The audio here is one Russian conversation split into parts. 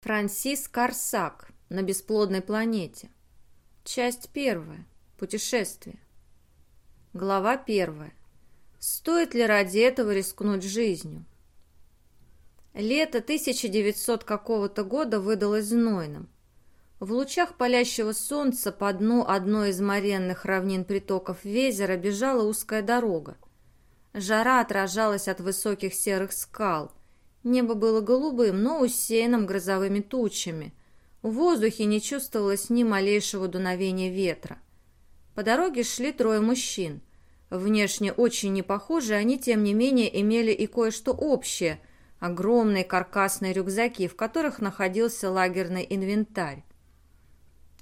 Франсис Карсак на бесплодной планете. Часть первая. Путешествие. Глава первая. Стоит ли ради этого рискнуть жизнью? Лето 1900 какого-то года выдалось знойным. В лучах палящего солнца по дну одной из моренных равнин притоков Везера бежала узкая дорога. Жара отражалась от высоких серых скал – Небо было голубым, но усеянным грозовыми тучами. В воздухе не чувствовалось ни малейшего дуновения ветра. По дороге шли трое мужчин. Внешне очень не похожи, они, тем не менее, имели и кое-что общее – огромные каркасные рюкзаки, в которых находился лагерный инвентарь.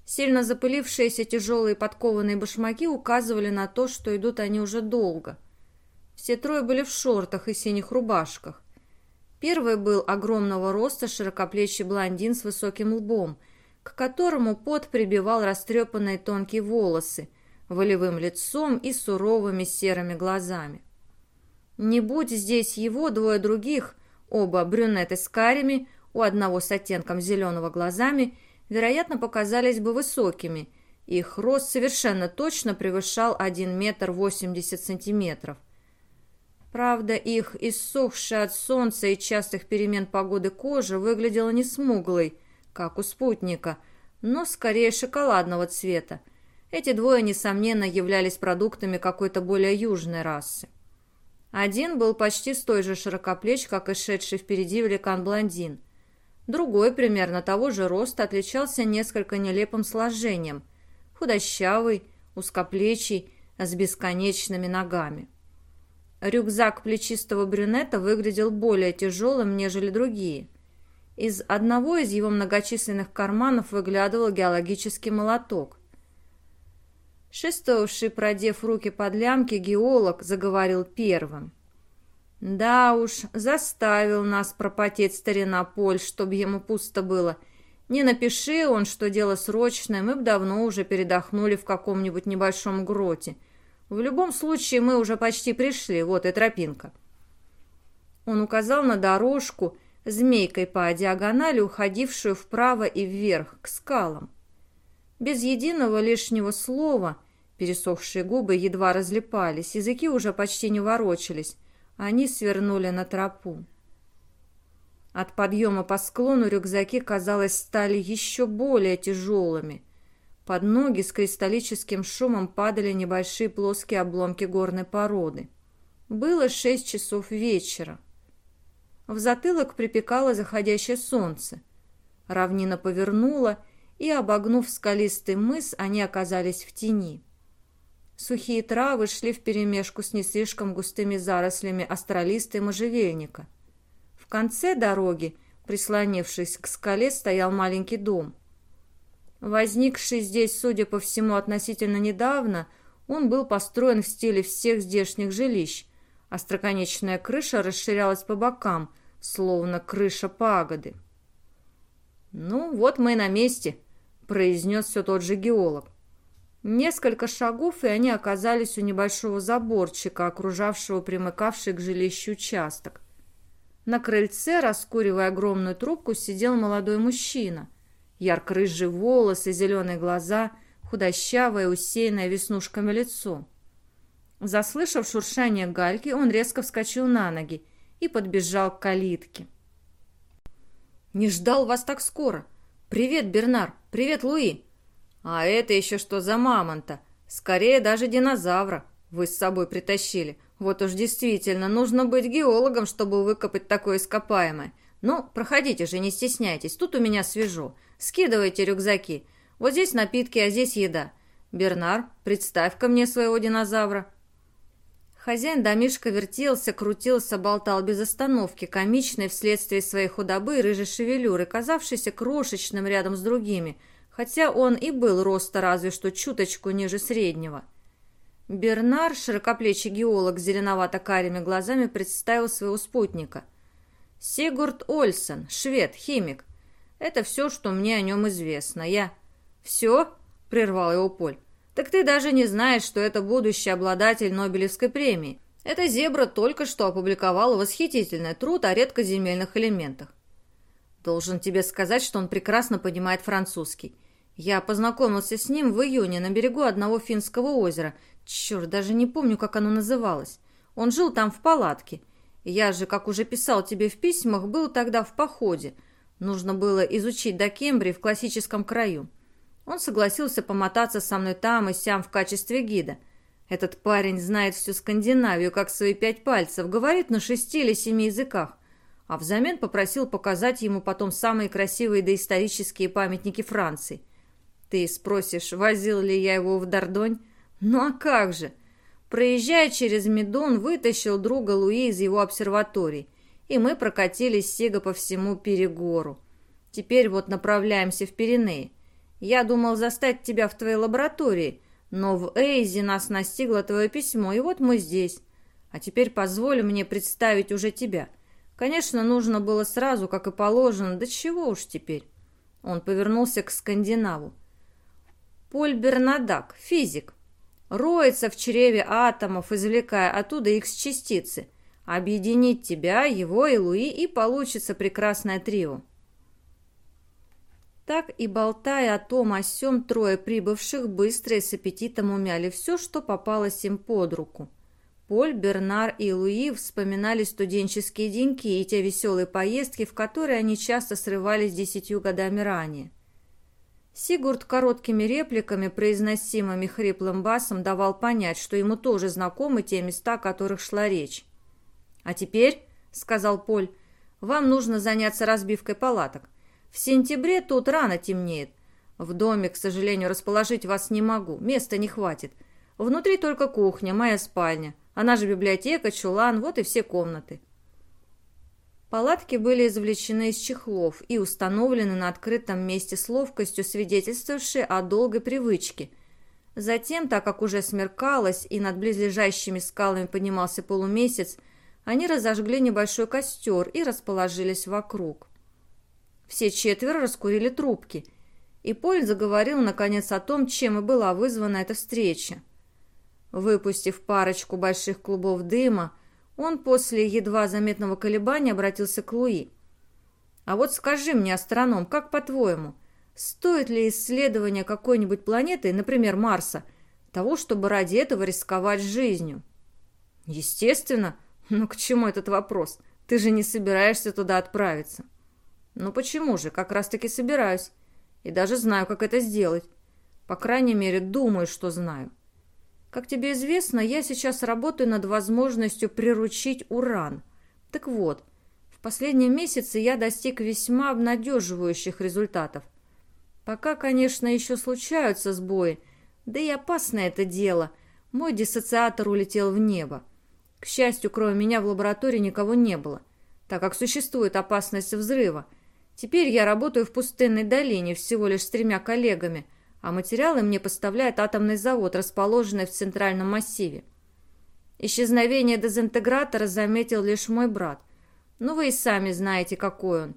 Сильно запылившиеся тяжелые подкованные башмаки указывали на то, что идут они уже долго. Все трое были в шортах и синих рубашках. Первый был огромного роста широкоплечий блондин с высоким лбом, к которому пот прибивал растрепанные тонкие волосы, волевым лицом и суровыми серыми глазами. Не будь здесь его двое других, оба брюнеты с карими, у одного с оттенком зеленого глазами, вероятно, показались бы высокими. Их рост совершенно точно превышал 1 метр 80 сантиметров. Правда, их иссохшая от солнца и частых перемен погоды кожа выглядела не смуглой, как у спутника, но скорее шоколадного цвета. Эти двое, несомненно, являлись продуктами какой-то более южной расы. Один был почти с той же широкоплеч, как и шедший впереди великан-блондин. Другой, примерно того же роста, отличался несколько нелепым сложением. Худощавый, узкоплечий, с бесконечными ногами. Рюкзак плечистого брюнета выглядел более тяжелым, нежели другие. Из одного из его многочисленных карманов выглядывал геологический молоток. Шествовавший, продев руки под лямки, геолог заговорил первым. «Да уж, заставил нас пропотеть старина Поль, чтобы ему пусто было. Не напиши он, что дело срочное, мы бы давно уже передохнули в каком-нибудь небольшом гроте. В любом случае мы уже почти пришли, вот и тропинка. Он указал на дорожку, змейкой по диагонали, уходившую вправо и вверх, к скалам. Без единого лишнего слова пересохшие губы едва разлипались, языки уже почти не ворочались, они свернули на тропу. От подъема по склону рюкзаки, казалось, стали еще более тяжелыми. Под ноги с кристаллическим шумом падали небольшие плоские обломки горной породы. Было шесть часов вечера. В затылок припекало заходящее солнце. Равнина повернула, и, обогнув скалистый мыс, они оказались в тени. Сухие травы шли вперемешку с не слишком густыми зарослями астролиста и можжевельника. В конце дороги, прислонившись к скале, стоял маленький дом – Возникший здесь, судя по всему, относительно недавно, он был построен в стиле всех здешних жилищ. Остроконечная крыша расширялась по бокам, словно крыша пагоды. «Ну, вот мы и на месте», — произнес все тот же геолог. Несколько шагов, и они оказались у небольшого заборчика, окружавшего примыкавший к жилищу участок. На крыльце, раскуривая огромную трубку, сидел молодой мужчина — Ярко-рыжие волосы, зеленые глаза, худощавое, усеянное веснушками лицо. Заслышав шуршание гальки, он резко вскочил на ноги и подбежал к калитке. «Не ждал вас так скоро! Привет, Бернар! Привет, Луи!» «А это еще что за мамонта? Скорее даже динозавра вы с собой притащили. Вот уж действительно, нужно быть геологом, чтобы выкопать такое ископаемое. Ну, проходите же, не стесняйтесь, тут у меня свежо. Скидывайте рюкзаки. Вот здесь напитки, а здесь еда. Бернар, представь-ка мне своего динозавра». Хозяин домишка вертелся, крутился, болтал без остановки, комичный вследствие своей худобы и рыжей шевелюры, казавшийся крошечным рядом с другими, хотя он и был роста разве что чуточку ниже среднего. Бернар, широкоплечий геолог с зеленовато-карими глазами, представил своего спутника. «Сигурд Ольсен, швед, химик. Это все, что мне о нем известно. Я...» «Все?» — прервал его Поль. «Так ты даже не знаешь, что это будущий обладатель Нобелевской премии. Эта зебра только что опубликовала восхитительный труд о редкоземельных элементах». Должен тебе сказать, что он прекрасно понимает французский. Я познакомился с ним в июне на берегу одного финского озера. Черт, даже не помню, как оно называлось. Он жил там в палатке. Я же, как уже писал тебе в письмах, был тогда в походе. Нужно было изучить до Кембрии в классическом краю. Он согласился помотаться со мной там и сям в качестве гида. Этот парень знает всю Скандинавию, как свои пять пальцев, говорит на шести или семи языках, а взамен попросил показать ему потом самые красивые доисторические памятники Франции. Ты спросишь, возил ли я его в Дордонь? Ну а как же? Проезжая через Медон, вытащил друга Луи из его обсерватории, и мы прокатились Сига по всему Перегору. Теперь вот направляемся в Пиренеи. Я думал застать тебя в твоей лаборатории, но в Эйзе нас настигло твое письмо, и вот мы здесь. А теперь позволь мне представить уже тебя. Конечно, нужно было сразу, как и положено, да чего уж теперь. Он повернулся к скандинаву. Поль Бернадак, физик. Роется в чреве атомов, извлекая оттуда X-частицы. Объединить тебя, его и Луи, и получится прекрасное трио. Так и болтая о том о сём, трое прибывших быстро и с аппетитом умяли все, что попалось им под руку. Поль, Бернар и Луи вспоминали студенческие деньки и те веселые поездки, в которые они часто срывались десятью годами ранее. Сигурд короткими репликами, произносимыми хриплым басом, давал понять, что ему тоже знакомы те места, о которых шла речь. «А теперь», — сказал Поль, — «вам нужно заняться разбивкой палаток. В сентябре тут рано темнеет. В доме, к сожалению, расположить вас не могу, места не хватит. Внутри только кухня, моя спальня. Она же библиотека, чулан, вот и все комнаты. Палатки были извлечены из чехлов и установлены на открытом месте с ловкостью, свидетельствовавшей о долгой привычке. Затем, так как уже смеркалось и над близлежащими скалами поднимался полумесяц, они разожгли небольшой костер и расположились вокруг. Все четверо раскурили трубки, и Поль заговорил, наконец, о том, чем и была вызвана эта встреча. Выпустив парочку больших клубов дыма, он после едва заметного колебания обратился к Луи. «А вот скажи мне, астроном, как по-твоему, стоит ли исследование какой-нибудь планеты, например, Марса, того, чтобы ради этого рисковать жизнью?» «Естественно. Но к чему этот вопрос? Ты же не собираешься туда отправиться». «Ну почему же? Как раз-таки собираюсь. И даже знаю, как это сделать. По крайней мере, думаю, что знаю. Как тебе известно, я сейчас работаю над возможностью приручить уран. Так вот, в последние месяцы я достиг весьма обнадеживающих результатов. Пока, конечно, еще случаются сбои, да и опасно это дело. Мой диссоциатор улетел в небо. К счастью, кроме меня в лаборатории никого не было, так как существует опасность взрыва – Теперь я работаю в пустынной долине всего лишь с тремя коллегами, а материалы мне поставляет атомный завод, расположенный в центральном массиве. Исчезновение дезинтегратора заметил лишь мой брат. Ну, вы и сами знаете, какой он.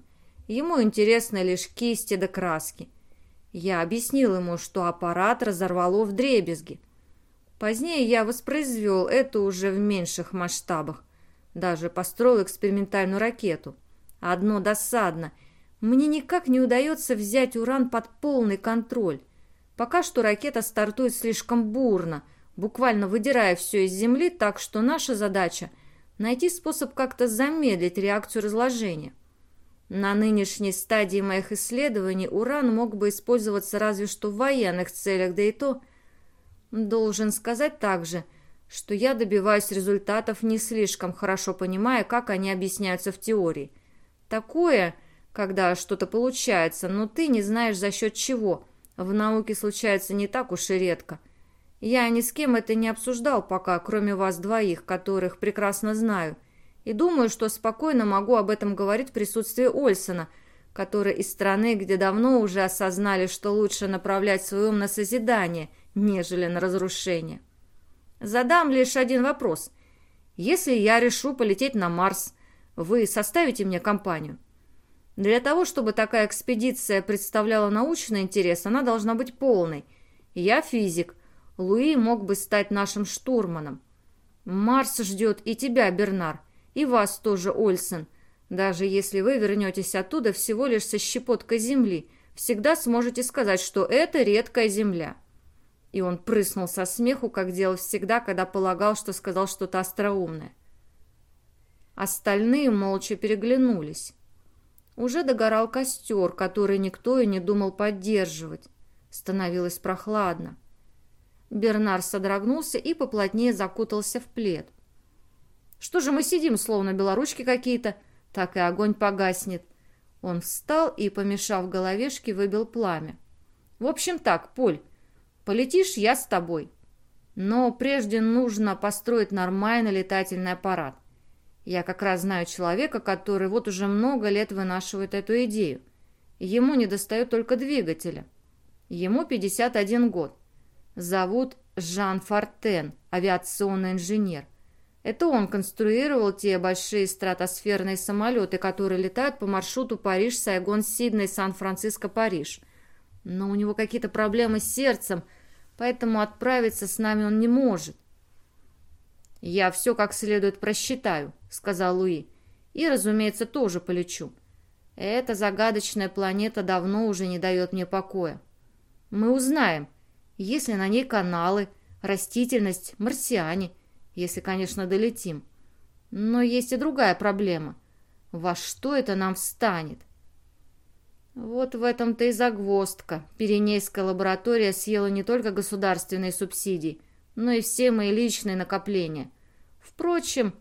Ему интересны лишь кисти да краски. Я объяснил ему, что аппарат разорвало в дребезги. Позднее я воспроизвел это уже в меньших масштабах. Даже построил экспериментальную ракету. Одно досадно – мне никак не удается взять уран под полный контроль. Пока что ракета стартует слишком бурно, буквально выдирая все из Земли, так что наша задача – найти способ как-то замедлить реакцию разложения. На нынешней стадии моих исследований уран мог бы использоваться разве что в военных целях, да и то должен сказать также, что я добиваюсь результатов не слишком хорошо понимая, как они объясняются в теории. Такое – когда что-то получается, но ты не знаешь за счет чего. В науке случается не так уж и редко. Я ни с кем это не обсуждал пока, кроме вас двоих, которых прекрасно знаю. И думаю, что спокойно могу об этом говорить в присутствии Ольсона, который из страны, где давно уже осознали, что лучше направлять свой ум на созидание, нежели на разрушение. Задам лишь один вопрос. Если я решу полететь на Марс, вы составите мне компанию?» Для того, чтобы такая экспедиция представляла научный интерес, она должна быть полной. Я физик. Луи мог бы стать нашим штурманом. Марс ждет и тебя, Бернар, и вас тоже, Ольсен. Даже если вы вернетесь оттуда всего лишь со щепоткой земли, всегда сможете сказать, что это редкая земля». И он прыснул со смеху, как делал всегда, когда полагал, что сказал что-то остроумное. Остальные молча переглянулись. Уже догорал костер, который никто и не думал поддерживать. Становилось прохладно. Бернар содрогнулся и поплотнее закутался в плед. «Что же мы сидим, словно белоручки какие-то? Так и огонь погаснет». Он встал и, помешав головешке, выбил пламя. «В общем так, Поль, полетишь я с тобой. Но прежде нужно построить нормальный летательный аппарат. Я как раз знаю человека, который вот уже много лет вынашивает эту идею. Ему не достает только двигателя. Ему 51 год. Зовут Жан Фортен, авиационный инженер. Это он конструировал те большие стратосферные самолеты, которые летают по маршруту Париж, Сайгон, Сидней, Сан-Франциско, Париж. Но у него какие-то проблемы с сердцем, поэтому отправиться с нами он не может. «Я все как следует просчитаю», — сказал Луи. «И, разумеется, тоже полечу. Эта загадочная планета давно уже не дает мне покоя. Мы узнаем, есть ли на ней каналы, растительность, марсиане, если, конечно, долетим. Но есть и другая проблема. Во что это нам встанет? Вот в этом-то и загвоздка. Пиренейская лаборатория съела не только государственные субсидии, но и все мои личные накопления. Впрочем,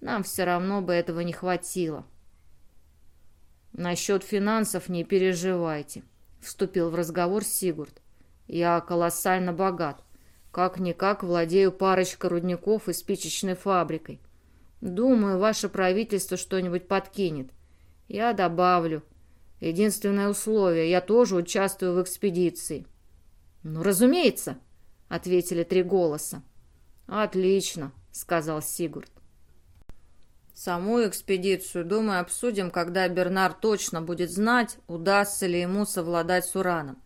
нам все равно бы этого не хватило. «Насчет финансов не переживайте», — вступил в разговор Сигурд. «Я колоссально богат. Как-никак владею парочкой рудников и спичечной фабрикой. Думаю, ваше правительство что-нибудь подкинет. Я добавлю. Единственное условие, я тоже участвую в экспедиции». «Ну, разумеется», — ответили три голоса. «Отлично», — сказал Сигурд. Саму экспедицию, думаю, обсудим, когда Бернар точно будет знать, удастся ли ему совладать с ураном.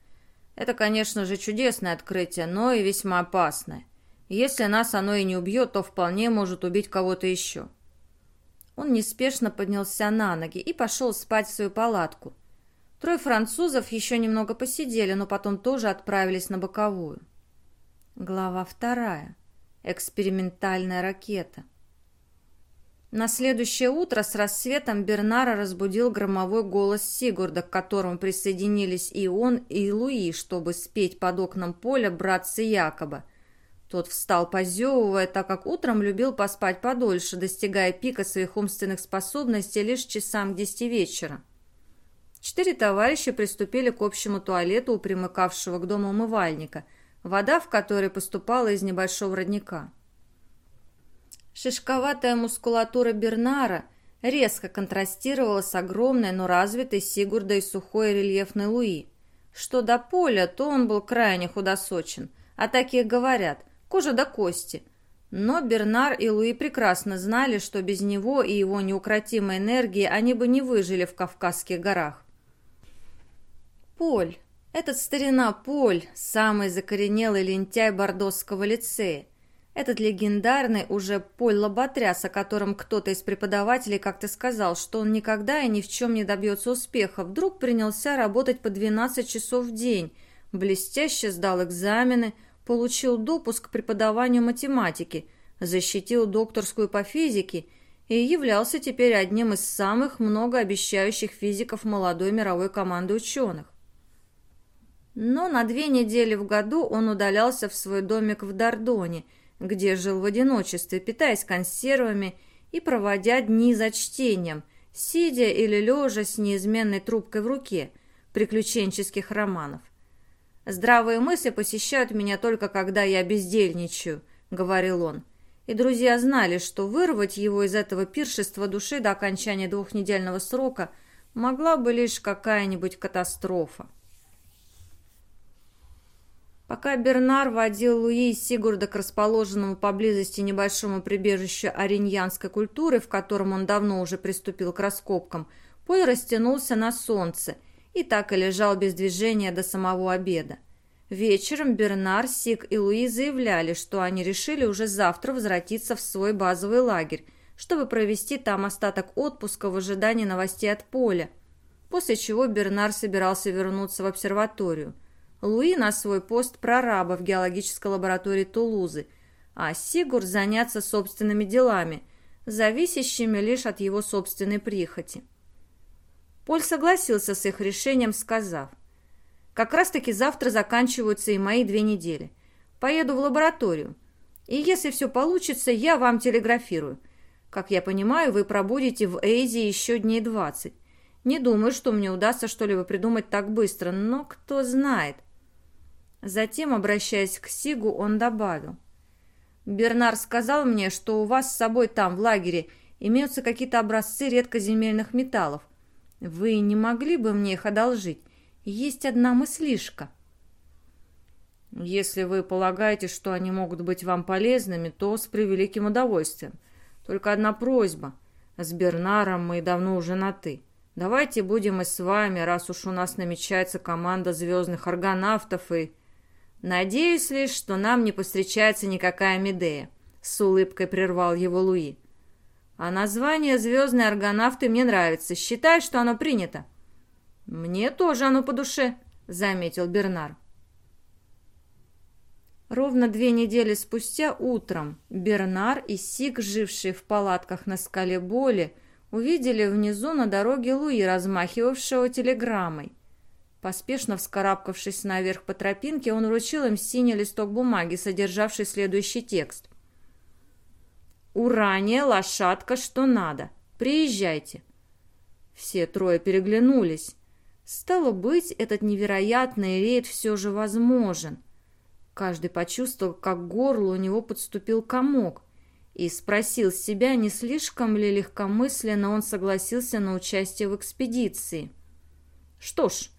Это, конечно же, чудесное открытие, но и весьма опасное. Если нас оно и не убьет, то вполне может убить кого-то еще. Он неспешно поднялся на ноги и пошел спать в свою палатку. Трое французов еще немного посидели, но потом тоже отправились на боковую. Глава вторая. Экспериментальная ракета. На следующее утро с рассветом Бернара разбудил громовой голос Сигурда, к которому присоединились и он, и Луи, чтобы спеть под окном поля братца Якоба. Тот встал, позевывая, так как утром любил поспать подольше, достигая пика своих умственных способностей лишь часам к десяти вечера. Четыре товарища приступили к общему туалету у примыкавшего к дому умывальника, вода в которой поступала из небольшого родника. Шишковатая мускулатура Бернара резко контрастировала с огромной, но развитой Сигурдой сухой рельефной Луи. Что до поля, то он был крайне худосочен, а такие говорят, кожа до кости. Но Бернар и Луи прекрасно знали, что без него и его неукротимой энергии они бы не выжили в Кавказских горах. Поль, этот старина Поль, самый закоренелый лентяй Бордосского лицея, этот легендарный уже Поль Лоботряс, о котором кто-то из преподавателей как-то сказал, что он никогда и ни в чем не добьется успеха, вдруг принялся работать по 12 часов в день, блестяще сдал экзамены, получил допуск к преподаванию математики, защитил докторскую по физике и являлся теперь одним из самых многообещающих физиков молодой мировой команды ученых. Но на две недели в году он удалялся в свой домик в Дордоне – где жил в одиночестве, питаясь консервами и проводя дни за чтением, сидя или лежа с неизменной трубкой в руке, приключенческих романов. «Здравые мысли посещают меня только когда я бездельничаю», — говорил он. И друзья знали, что вырвать его из этого пиршества души до окончания двухнедельного срока могла бы лишь какая-нибудь катастрофа. Пока Бернар водил Луи и Сигурда к расположенному поблизости небольшому прибежищу ориньянской культуры, в котором он давно уже приступил к раскопкам, Поль растянулся на солнце и так и лежал без движения до самого обеда. Вечером Бернар, Сиг и Луи заявляли, что они решили уже завтра возвратиться в свой базовый лагерь, чтобы провести там остаток отпуска в ожидании новостей от поля, после чего Бернар собирался вернуться в обсерваторию. Луи на свой пост прораба в геологической лаборатории Тулузы, а Сигур заняться собственными делами, зависящими лишь от его собственной прихоти. Поль согласился с их решением, сказав, «Как раз-таки завтра заканчиваются и мои две недели. Поеду в лабораторию. И если все получится, я вам телеграфирую. Как я понимаю, вы пробудете в Эйзе еще дней двадцать. Не думаю, что мне удастся что-либо придумать так быстро, но кто знает». Затем, обращаясь к Сигу, он добавил. «Бернар сказал мне, что у вас с собой там, в лагере, имеются какие-то образцы редкоземельных металлов. Вы не могли бы мне их одолжить? Есть одна мыслишка». «Если вы полагаете, что они могут быть вам полезными, то с превеликим удовольствием. Только одна просьба. С Бернаром мы давно уже на «ты». Давайте будем и с вами, раз уж у нас намечается команда звездных аргонавтов и...» «Надеюсь лишь, что нам не повстречается никакая Медея», — с улыбкой прервал его Луи. «А название «Звездные аргонавты» мне нравится. Считай, что оно принято». «Мне тоже оно по душе», — заметил Бернар. Ровно две недели спустя утром Бернар и Сик, жившие в палатках на скале Боли, увидели внизу на дороге Луи, размахивавшего телеграммой. Поспешно вскарабкавшись наверх по тропинке, он вручил им синий листок бумаги, содержавший следующий текст. «Урания, лошадка, что надо. Приезжайте». Все трое переглянулись. Стало быть, этот невероятный рейд все же возможен. Каждый почувствовал, как горло у него подступил комок, и спросил себя, не слишком ли легкомысленно он согласился на участие в экспедиции. «Что ж»,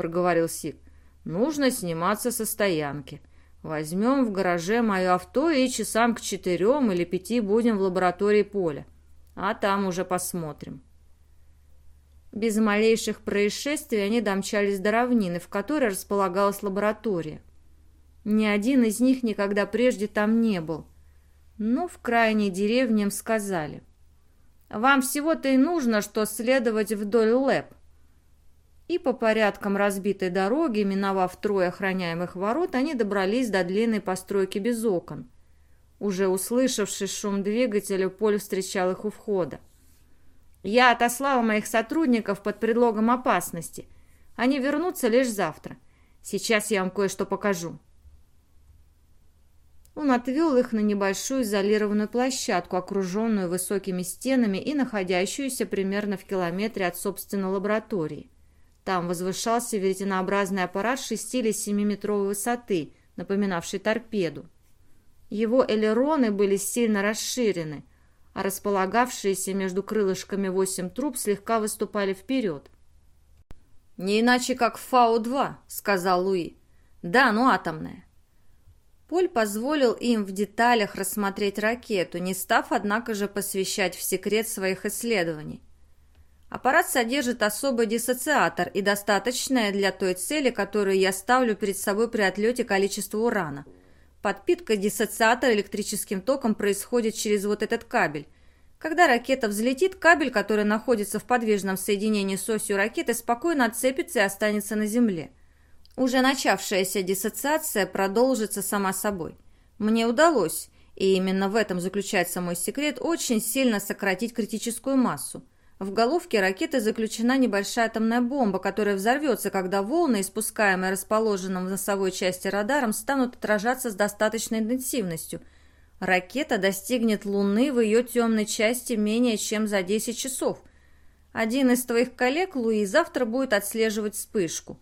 проговорил Сик. «Нужно сниматься со стоянки. Возьмем в гараже мое авто и часам к четырем или пяти будем в лаборатории поля. А там уже посмотрим». Без малейших происшествий они домчались до равнины, в которой располагалась лаборатория. Ни один из них никогда прежде там не был. Но в крайней деревне им сказали. «Вам всего-то и нужно, что следовать вдоль ЛЭП и по порядкам разбитой дороги, миновав трое охраняемых ворот, они добрались до длинной постройки без окон. Уже услышавший шум двигателя, Поль встречал их у входа. «Я отослала моих сотрудников под предлогом опасности. Они вернутся лишь завтра. Сейчас я вам кое-что покажу». Он отвел их на небольшую изолированную площадку, окруженную высокими стенами и находящуюся примерно в километре от собственной лаборатории. Там возвышался веретенообразный аппарат 6 или 7-метровой высоты, напоминавший торпеду. Его элероны были сильно расширены, а располагавшиеся между крылышками восемь труб слегка выступали вперед. «Не иначе, как Фау-2», — сказал Луи. «Да, но атомная». Поль позволил им в деталях рассмотреть ракету, не став, однако же, посвящать в секрет своих исследований. Аппарат содержит особый диссоциатор и достаточное для той цели, которую я ставлю перед собой при отлете количество урана. Подпитка диссоциатора электрическим током происходит через вот этот кабель. Когда ракета взлетит, кабель, который находится в подвижном соединении с осью ракеты, спокойно отцепится и останется на Земле. Уже начавшаяся диссоциация продолжится сама собой. Мне удалось, и именно в этом заключается мой секрет, очень сильно сократить критическую массу. В головке ракеты заключена небольшая атомная бомба, которая взорвется, когда волны, испускаемые расположенным в носовой части радаром, станут отражаться с достаточной интенсивностью. Ракета достигнет Луны в ее темной части менее чем за 10 часов. Один из твоих коллег, Луи, завтра будет отслеживать вспышку.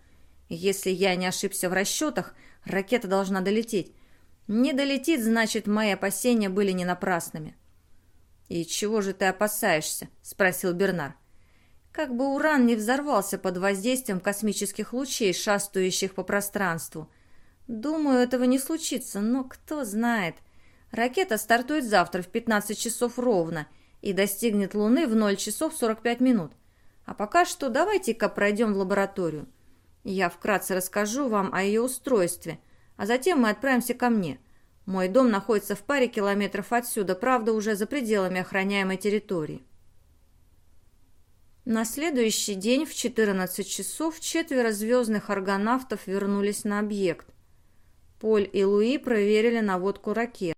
Если я не ошибся в расчетах, ракета должна долететь. Не долетит, значит, мои опасения были не напрасными. «И чего же ты опасаешься?» – спросил Бернар. «Как бы уран не взорвался под воздействием космических лучей, шастающих по пространству. Думаю, этого не случится, но кто знает. Ракета стартует завтра в 15 часов ровно и достигнет Луны в 0 часов 45 минут. А пока что давайте-ка пройдем в лабораторию. Я вкратце расскажу вам о ее устройстве, а затем мы отправимся ко мне. Мой дом находится в паре километров отсюда, правда, уже за пределами охраняемой территории. На следующий день в 14 часов четверо звездных аргонавтов вернулись на объект. Поль и Луи проверили наводку ракет.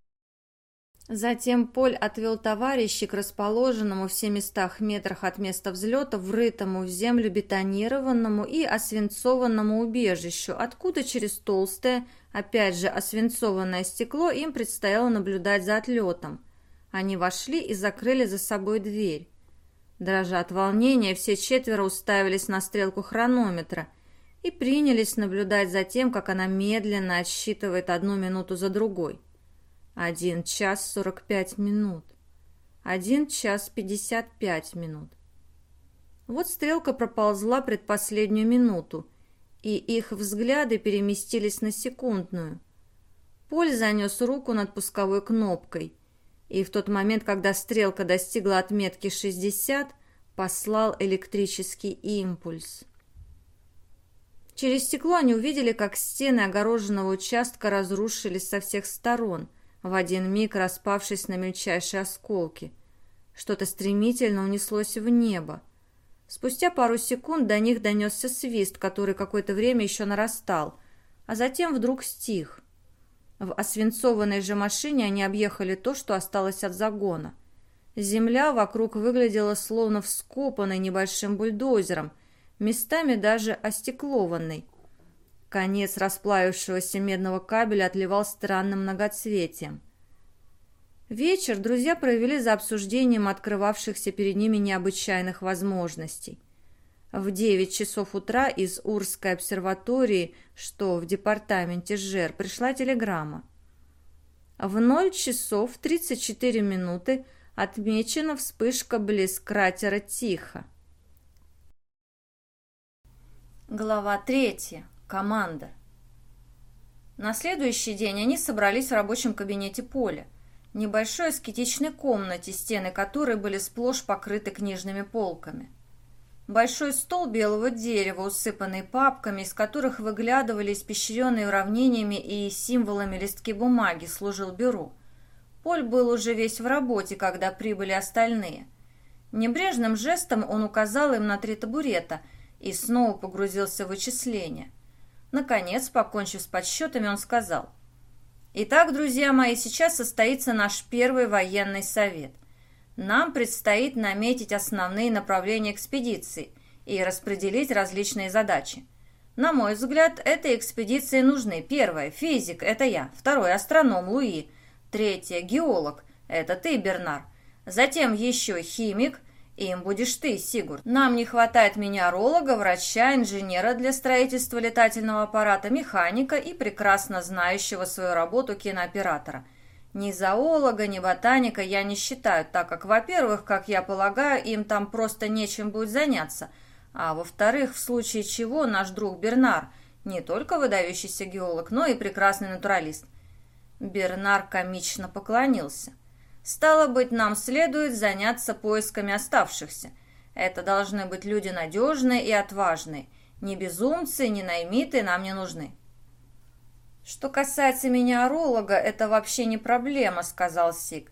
Затем Поль отвел товарищей к расположенному в 700 метрах от места взлета врытому в землю бетонированному и освинцованному убежищу, откуда через толстое, опять же освинцованное стекло им предстояло наблюдать за отлетом. Они вошли и закрыли за собой дверь. Дрожа от волнения, все четверо уставились на стрелку хронометра и принялись наблюдать за тем, как она медленно отсчитывает одну минуту за другой. Один час сорок пять минут. Один час пятьдесят пять минут. Вот стрелка проползла предпоследнюю минуту, и их взгляды переместились на секундную. Поль занес руку над пусковой кнопкой, и в тот момент, когда стрелка достигла отметки 60, послал электрический импульс. Через стекло они увидели, как стены огороженного участка разрушились со всех сторон – в один миг распавшись на мельчайшие осколки. Что-то стремительно унеслось в небо. Спустя пару секунд до них донесся свист, который какое-то время еще нарастал, а затем вдруг стих. В освинцованной же машине они объехали то, что осталось от загона. Земля вокруг выглядела словно вскопанной небольшим бульдозером, местами даже остеклованной. Конец расплавившегося медного кабеля отливал странным многоцветием. Вечер друзья провели за обсуждением открывавшихся перед ними необычайных возможностей. В 9 часов утра из Урской обсерватории, что в департаменте ЖЭР, пришла телеграмма. В 0 часов 34 минуты отмечена вспышка близ кратера Тихо. Глава третья. Команда. На следующий день они собрались в рабочем кабинете Поля, небольшой аскетичной комнате, стены которой были сплошь покрыты книжными полками. Большой стол белого дерева, усыпанный папками, из которых выглядывали испещренные уравнениями и символами листки бумаги, служил бюро. Поль был уже весь в работе, когда прибыли остальные. Небрежным жестом он указал им на три табурета и снова погрузился в вычисления – Наконец, покончив с подсчетами, он сказал. «Итак, друзья мои, сейчас состоится наш первый военный совет. Нам предстоит наметить основные направления экспедиции и распределить различные задачи. На мой взгляд, этой экспедиции нужны. Первое – физик, это я. Второе – астроном Луи. Третье – геолог, это ты, Бернар. Затем еще химик – им будешь ты, Сигурд. Нам не хватает минералога, врача, инженера для строительства летательного аппарата, механика и прекрасно знающего свою работу кинооператора. Ни зоолога, ни ботаника я не считаю, так как, во-первых, как я полагаю, им там просто нечем будет заняться, а во-вторых, в случае чего наш друг Бернар не только выдающийся геолог, но и прекрасный натуралист. Бернар комично поклонился. Стало быть, нам следует заняться поисками оставшихся. Это должны быть люди надежные и отважные. Ни безумцы, ни наймиты нам не нужны. «Что касается минералога, это вообще не проблема», — сказал Сик.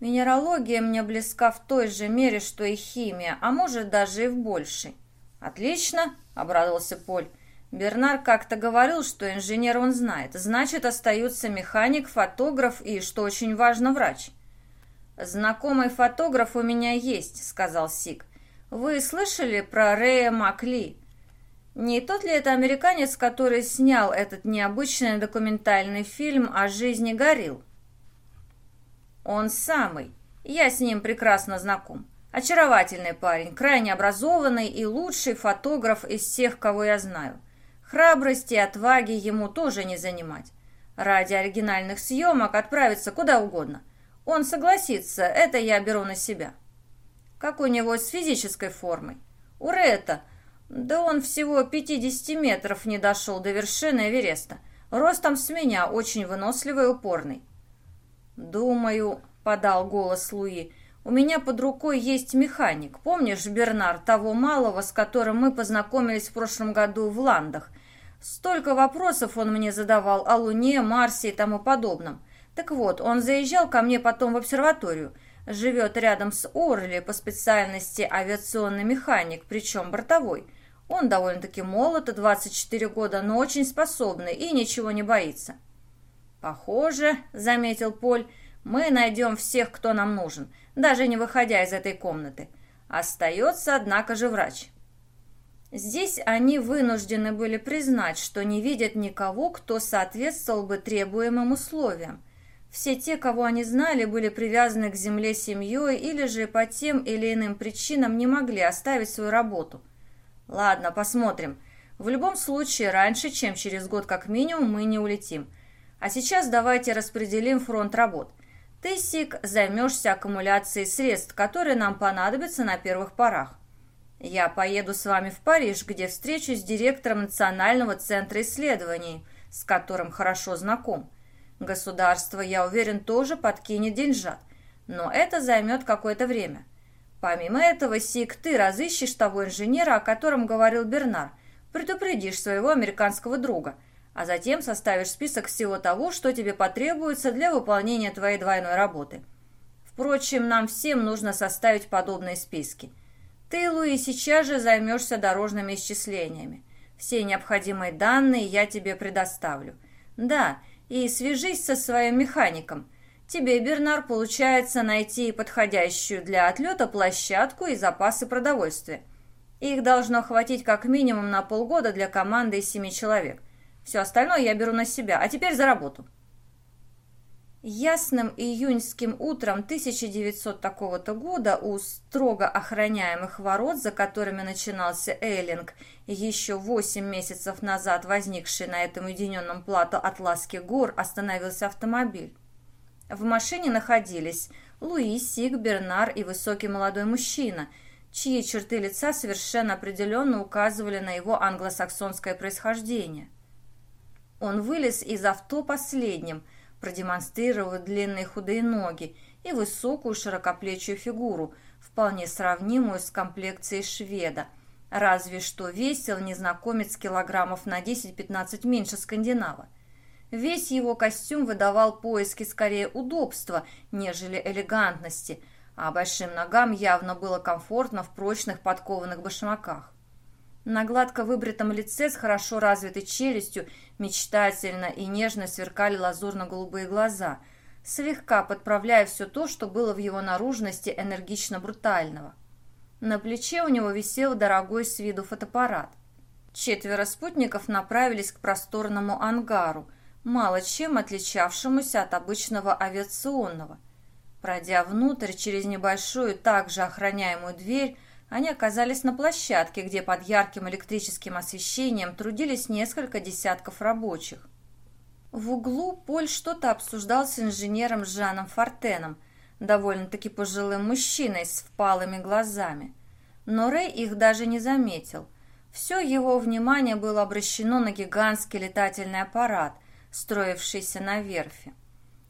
«Минералогия мне близка в той же мере, что и химия, а может даже и в большей». «Отлично», — обрадовался Поль. «Бернар как-то говорил, что инженер он знает. Значит, остаются механик, фотограф и, что очень важно, врач». «Знакомый фотограф у меня есть», — сказал Сик. «Вы слышали про Рэя Макли?» Не тот ли это американец, который снял этот необычный документальный фильм о жизни горилл? Он самый. Я с ним прекрасно знаком. Очаровательный парень, крайне образованный и лучший фотограф из всех, кого я знаю. Храбрости и отваги ему тоже не занимать. Ради оригинальных съемок отправиться куда угодно – он согласится, это я беру на себя. Как у него с физической формой? У Ретта. Да он всего 50 метров не дошел до вершины Эвереста. Ростом с меня, очень выносливый и упорный. «Думаю», — подал голос Луи, — «у меня под рукой есть механик. Помнишь, Бернар, того малого, с которым мы познакомились в прошлом году в Ландах? Столько вопросов он мне задавал о Луне, Марсе и тому подобном. Так вот, он заезжал ко мне потом в обсерваторию. Живет рядом с Орли по специальности авиационный механик, причем бортовой. Он довольно-таки молод, 24 года, но очень способный и ничего не боится. «Похоже», — заметил Поль, — «мы найдем всех, кто нам нужен, даже не выходя из этой комнаты. Остается, однако же, врач». Здесь они вынуждены были признать, что не видят никого, кто соответствовал бы требуемым условиям. Все те, кого они знали, были привязаны к земле семьей или же по тем или иным причинам не могли оставить свою работу. Ладно, посмотрим. В любом случае, раньше, чем через год как минимум, мы не улетим. А сейчас давайте распределим фронт работ. Ты, Сик, займешься аккумуляцией средств, которые нам понадобятся на первых порах. Я поеду с вами в Париж, где встречусь с директором Национального центра исследований, с которым хорошо знаком. Государство, я уверен, тоже подкинет деньжат, но это займет какое-то время. Помимо этого, Сик, ты разыщешь того инженера, о котором говорил Бернар, предупредишь своего американского друга, а затем составишь список всего того, что тебе потребуется для выполнения твоей двойной работы. Впрочем, нам всем нужно составить подобные списки – ты, Луи, сейчас же займешься дорожными исчислениями. Все необходимые данные я тебе предоставлю. Да, и свяжись со своим механиком. Тебе, Бернар, получается найти подходящую для отлета площадку и запасы продовольствия. Их должно хватить как минимум на полгода для команды из семи человек. Все остальное я беру на себя. А теперь за работу. Ясным июньским утром 1900 такого-то года у строго охраняемых ворот, за которыми начинался Эйлинг, еще восемь месяцев назад возникший на этом уединенном плато Атласских гор, остановился автомобиль. В машине находились Луи, Сиг, Бернар и высокий молодой мужчина, чьи черты лица совершенно определенно указывали на его англосаксонское происхождение. Он вылез из авто последним – продемонстрировав длинные худые ноги и высокую широкоплечую фигуру, вполне сравнимую с комплекцией шведа, разве что весил незнакомец килограммов на 10-15 меньше скандинава. Весь его костюм выдавал поиски скорее удобства, нежели элегантности, а большим ногам явно было комфортно в прочных подкованных башмаках. На гладко выбритом лице с хорошо развитой челюстью мечтательно и нежно сверкали лазурно-голубые глаза, слегка подправляя все то, что было в его наружности энергично-брутального. На плече у него висел дорогой с виду фотоаппарат. Четверо спутников направились к просторному ангару, мало чем отличавшемуся от обычного авиационного. Пройдя внутрь через небольшую, также охраняемую дверь, они оказались на площадке, где под ярким электрическим освещением трудились несколько десятков рабочих. В углу Поль что-то обсуждал с инженером Жаном Фортеном, довольно-таки пожилым мужчиной с впалыми глазами. Но Рэй их даже не заметил. Все его внимание было обращено на гигантский летательный аппарат, строившийся на верфи.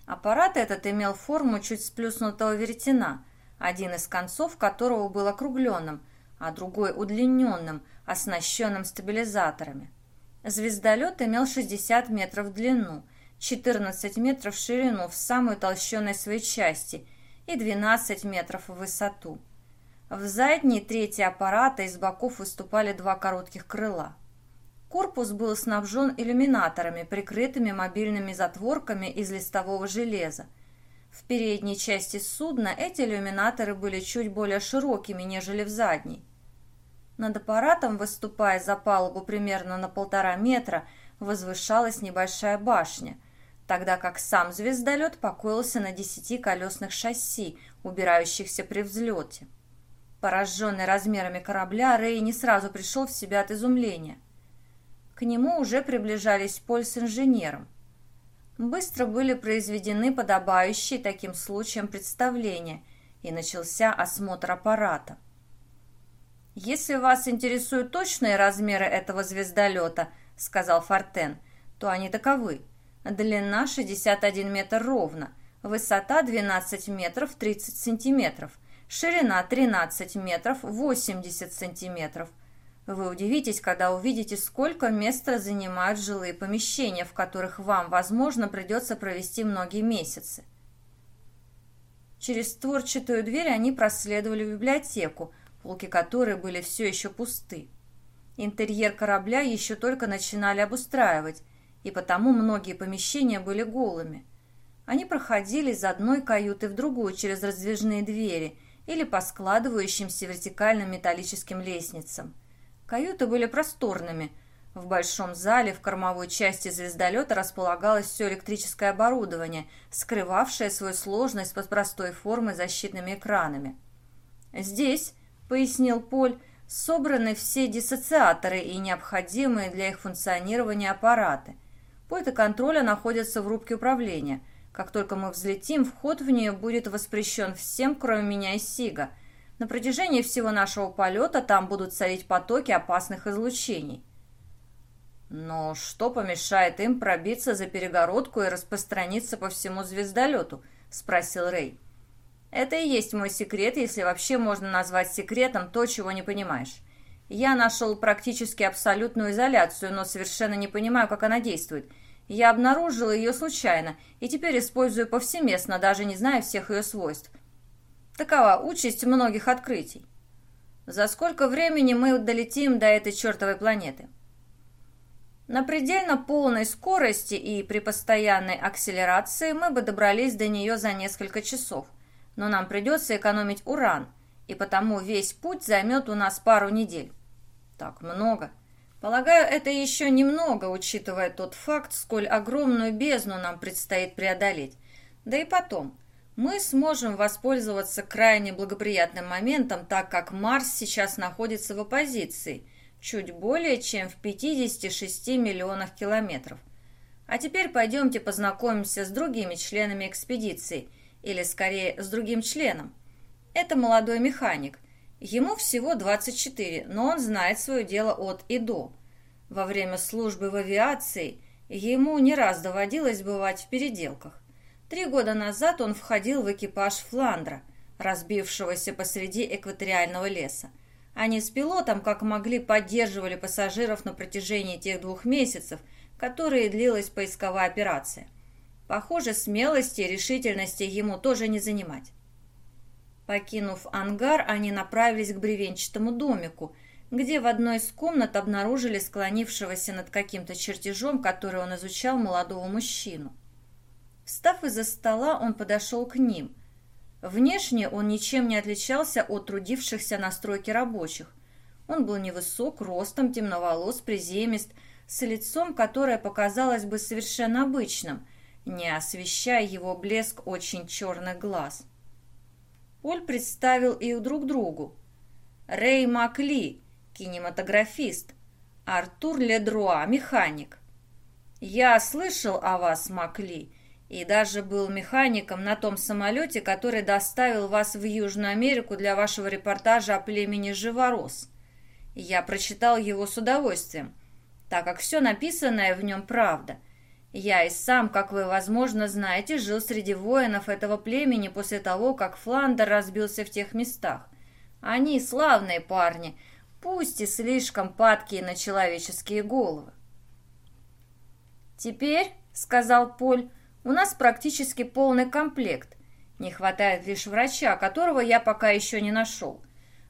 Аппарат этот имел форму чуть сплюснутого веретена – один из концов которого был округленным, а другой удлиненным, оснащенным стабилизаторами. Звездолет имел 60 метров в длину, 14 метров в ширину в самой толщенной своей части и 12 метров в высоту. В задней трети аппарата из боков выступали два коротких крыла. Корпус был снабжен иллюминаторами, прикрытыми мобильными затворками из листового железа, в передней части судна эти иллюминаторы были чуть более широкими, нежели в задней. Над аппаратом, выступая за палубу примерно на полтора метра, возвышалась небольшая башня, тогда как сам звездолет покоился на десяти колесных шасси, убирающихся при взлете. Пораженный размерами корабля, Рэй не сразу пришел в себя от изумления. К нему уже приближались Поль с инженером. Быстро были произведены подобающие таким случаям представления, и начался осмотр аппарата. «Если вас интересуют точные размеры этого звездолета», — сказал Фортен, — «то они таковы. Длина 61 метр ровно, высота 12 метров 30 сантиметров, ширина 13 метров 80 сантиметров. Вы удивитесь, когда увидите, сколько места занимают жилые помещения, в которых вам, возможно, придется провести многие месяцы. Через створчатую дверь они проследовали в библиотеку, полки которой были все еще пусты. Интерьер корабля еще только начинали обустраивать, и потому многие помещения были голыми. Они проходили из одной каюты в другую через раздвижные двери или по складывающимся вертикальным металлическим лестницам. Каюты были просторными. В большом зале в кормовой части звездолета располагалось все электрическое оборудование, скрывавшее свою сложность под простой формой защитными экранами. «Здесь», — пояснил Поль, — «собраны все диссоциаторы и необходимые для их функционирования аппараты. Пульты контроля находятся в рубке управления. Как только мы взлетим, вход в нее будет воспрещен всем, кроме меня и Сига — на протяжении всего нашего полета там будут царить потоки опасных излучений. Но что помешает им пробиться за перегородку и распространиться по всему звездолету? Спросил Рэй. Это и есть мой секрет, если вообще можно назвать секретом то, чего не понимаешь. Я нашел практически абсолютную изоляцию, но совершенно не понимаю, как она действует. Я обнаружил ее случайно и теперь использую повсеместно, даже не зная всех ее свойств. Такова участь многих открытий. За сколько времени мы долетим до этой чертовой планеты? На предельно полной скорости и при постоянной акселерации мы бы добрались до нее за несколько часов, но нам придется экономить уран, и потому весь путь займет у нас пару недель. Так много. Полагаю, это еще немного, учитывая тот факт, сколь огромную бездну нам предстоит преодолеть. Да и потом, мы сможем воспользоваться крайне благоприятным моментом, так как Марс сейчас находится в оппозиции, чуть более чем в 56 миллионах километров. А теперь пойдемте познакомимся с другими членами экспедиции, или скорее с другим членом. Это молодой механик. Ему всего 24, но он знает свое дело от и до. Во время службы в авиации ему не раз доводилось бывать в переделках. Три года назад он входил в экипаж Фландра, разбившегося посреди экваториального леса. Они с пилотом, как могли, поддерживали пассажиров на протяжении тех двух месяцев, которые длилась поисковая операция. Похоже, смелости и решительности ему тоже не занимать. Покинув ангар, они направились к бревенчатому домику, где в одной из комнат обнаружили склонившегося над каким-то чертежом, который он изучал молодого мужчину. Встав из-за стола, он подошел к ним. Внешне он ничем не отличался от трудившихся на стройке рабочих. Он был невысок, ростом, темноволос, приземист, с лицом, которое показалось бы совершенно обычным, не освещая его блеск очень черных глаз. Поль представил их друг другу. Рэй Макли, кинематографист, Артур Ледруа, механик. «Я слышал о вас, Макли», и даже был механиком на том самолете, который доставил вас в Южную Америку для вашего репортажа о племени Живорос. Я прочитал его с удовольствием, так как все написанное в нем правда. Я и сам, как вы, возможно, знаете, жил среди воинов этого племени после того, как Фландер разбился в тех местах. Они славные парни, пусть и слишком падкие на человеческие головы. «Теперь», — сказал Поль, — у нас практически полный комплект. Не хватает лишь врача, которого я пока еще не нашел.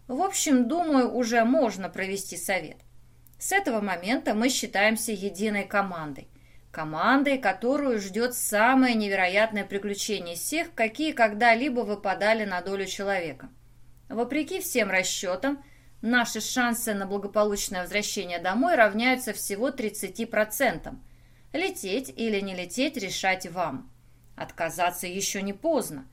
В общем, думаю, уже можно провести совет. С этого момента мы считаемся единой командой. Командой, которую ждет самое невероятное приключение всех, какие когда-либо выпадали на долю человека. Вопреки всем расчетам, наши шансы на благополучное возвращение домой равняются всего 30%. Лететь или не лететь решать вам. Отказаться еще не поздно.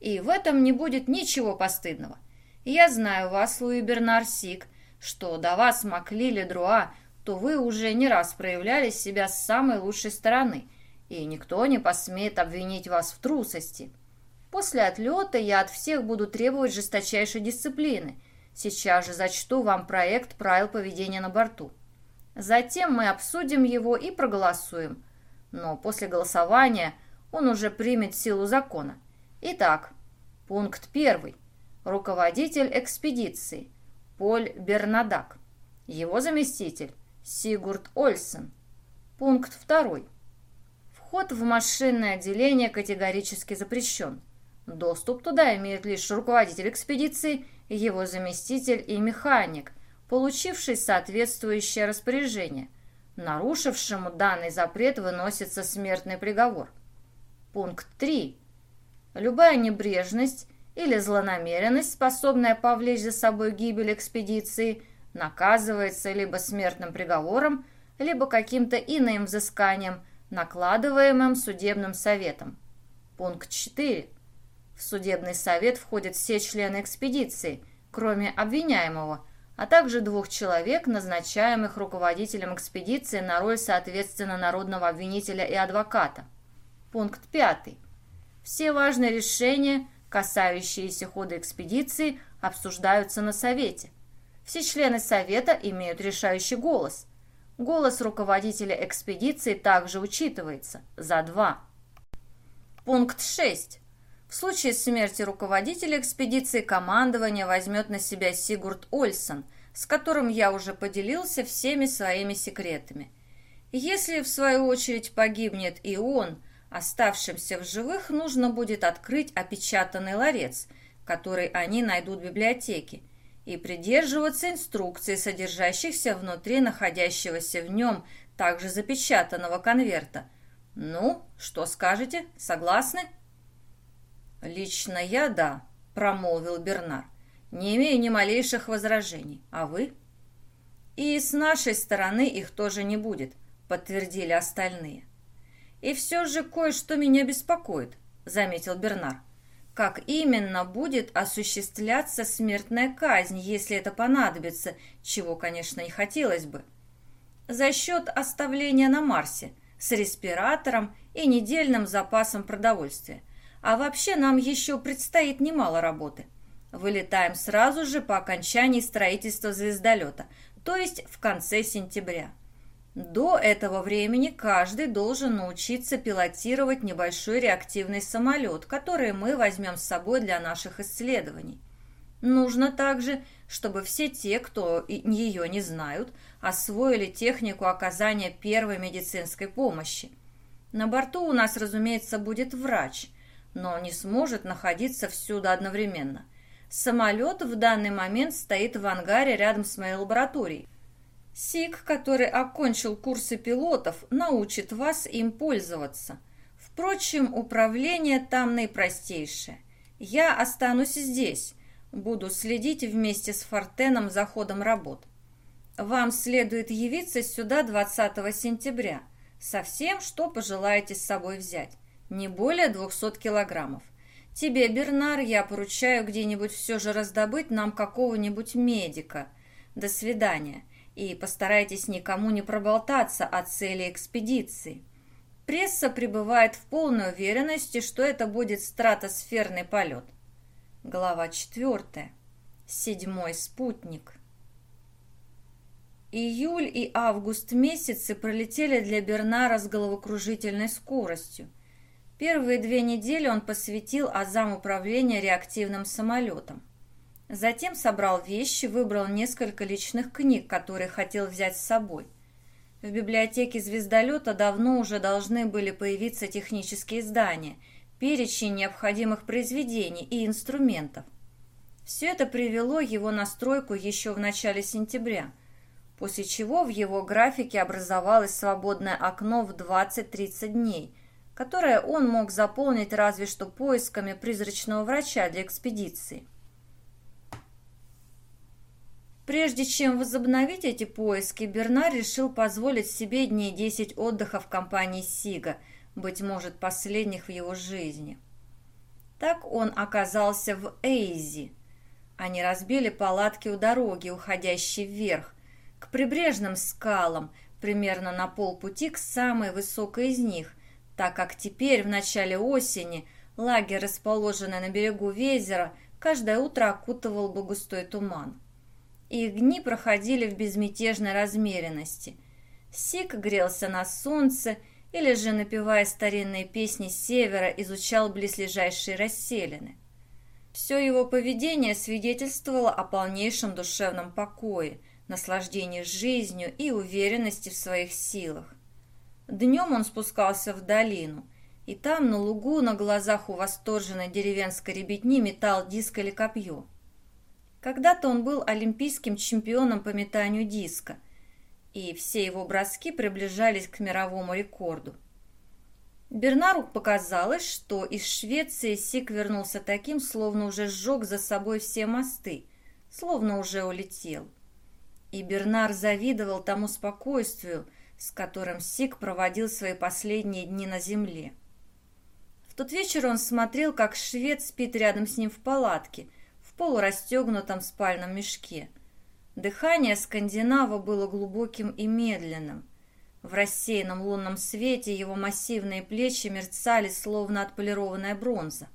И в этом не будет ничего постыдного. Я знаю вас, Луи Бернар Сик, что до вас Маклили Друа, то вы уже не раз проявляли себя с самой лучшей стороны, и никто не посмеет обвинить вас в трусости. После отлета я от всех буду требовать жесточайшей дисциплины. Сейчас же зачту вам проект правил поведения на борту. Затем мы обсудим его и проголосуем. Но после голосования он уже примет силу закона. Итак, пункт первый. Руководитель экспедиции. Поль Бернадак. Его заместитель Сигурд Ольсен. Пункт второй. Вход в машинное отделение категорически запрещен. Доступ туда имеют лишь руководитель экспедиции, его заместитель и механик, получивший соответствующее распоряжение. Нарушившему данный запрет выносится смертный приговор. Пункт 3. Любая небрежность или злонамеренность, способная повлечь за собой гибель экспедиции, наказывается либо смертным приговором, либо каким-то иным взысканием, накладываемым судебным советом. Пункт 4. В судебный совет входят все члены экспедиции, кроме обвиняемого, а также двух человек, назначаемых руководителем экспедиции на роль соответственно народного обвинителя и адвоката. Пункт 5. Все важные решения, касающиеся хода экспедиции, обсуждаются на Совете. Все члены Совета имеют решающий голос. Голос руководителя экспедиции также учитывается за два. Пункт 6. В случае смерти руководителя экспедиции командование возьмет на себя Сигурд Ольсон, с которым я уже поделился всеми своими секретами. Если, в свою очередь, погибнет и он – Оставшимся в живых нужно будет открыть опечатанный ларец, который они найдут в библиотеке, и придерживаться инструкций, содержащихся внутри находящегося в нем также запечатанного конверта. Ну, что скажете? Согласны? Лично я да, промолвил Бернар. Не имею ни малейших возражений. А вы? И с нашей стороны их тоже не будет, подтвердили остальные. «И все же кое-что меня беспокоит», — заметил Бернар. «Как именно будет осуществляться смертная казнь, если это понадобится, чего, конечно, не хотелось бы?» «За счет оставления на Марсе, с респиратором и недельным запасом продовольствия. А вообще нам еще предстоит немало работы. Вылетаем сразу же по окончании строительства звездолета, то есть в конце сентября». До этого времени каждый должен научиться пилотировать небольшой реактивный самолет, который мы возьмем с собой для наших исследований. Нужно также, чтобы все те, кто ее не знают, освоили технику оказания первой медицинской помощи. На борту у нас, разумеется, будет врач, но не сможет находиться всюду одновременно. Самолет в данный момент стоит в ангаре рядом с моей лабораторией. СИК, который окончил курсы пилотов, научит вас им пользоваться. Впрочем, управление там наипростейшее. Я останусь здесь, буду следить вместе с Фортеном за ходом работ. Вам следует явиться сюда 20 сентября со всем, что пожелаете с собой взять, не более 200 килограммов. Тебе, Бернар, я поручаю где-нибудь все же раздобыть нам какого-нибудь медика. До свидания и постарайтесь никому не проболтаться о цели экспедиции. Пресса пребывает в полной уверенности, что это будет стратосферный полет. Глава 4. Седьмой спутник. Июль и август месяцы пролетели для Бернара с головокружительной скоростью. Первые две недели он посвятил азам управления реактивным самолетом. Затем собрал вещи, выбрал несколько личных книг, которые хотел взять с собой. В библиотеке звездолета давно уже должны были появиться технические издания, перечень необходимых произведений и инструментов. Все это привело его на стройку еще в начале сентября, после чего в его графике образовалось свободное окно в 20-30 дней, которое он мог заполнить разве что поисками призрачного врача для экспедиции. Прежде чем возобновить эти поиски, Бернар решил позволить себе дней 10 отдыха в компании Сига, быть может, последних в его жизни. Так он оказался в Эйзи. Они разбили палатки у дороги, уходящей вверх, к прибрежным скалам, примерно на полпути к самой высокой из них, так как теперь, в начале осени, лагерь, расположенный на берегу Везера, каждое утро окутывал бы густой туман. Их дни проходили в безмятежной размеренности. Сик грелся на солнце или же, напевая старинные песни севера, изучал близлежащие расселины. Все его поведение свидетельствовало о полнейшем душевном покое, наслаждения жизнью и уверенности в своих силах. Днем он спускался в долину, и там, на лугу, на глазах у восторженной деревенской ребятни метал диск или копье. Когда-то он был олимпийским чемпионом по метанию диска, и все его броски приближались к мировому рекорду. Бернару показалось, что из Швеции Сик вернулся таким, словно уже сжег за собой все мосты, словно уже улетел. И Бернар завидовал тому спокойствию, с которым Сик проводил свои последние дни на земле. В тот вечер он смотрел, как швед спит рядом с ним в палатке, в полурастегнутом спальном мешке. Дыхание скандинава было глубоким и медленным. В рассеянном лунном свете его массивные плечи мерцали, словно отполированная бронза.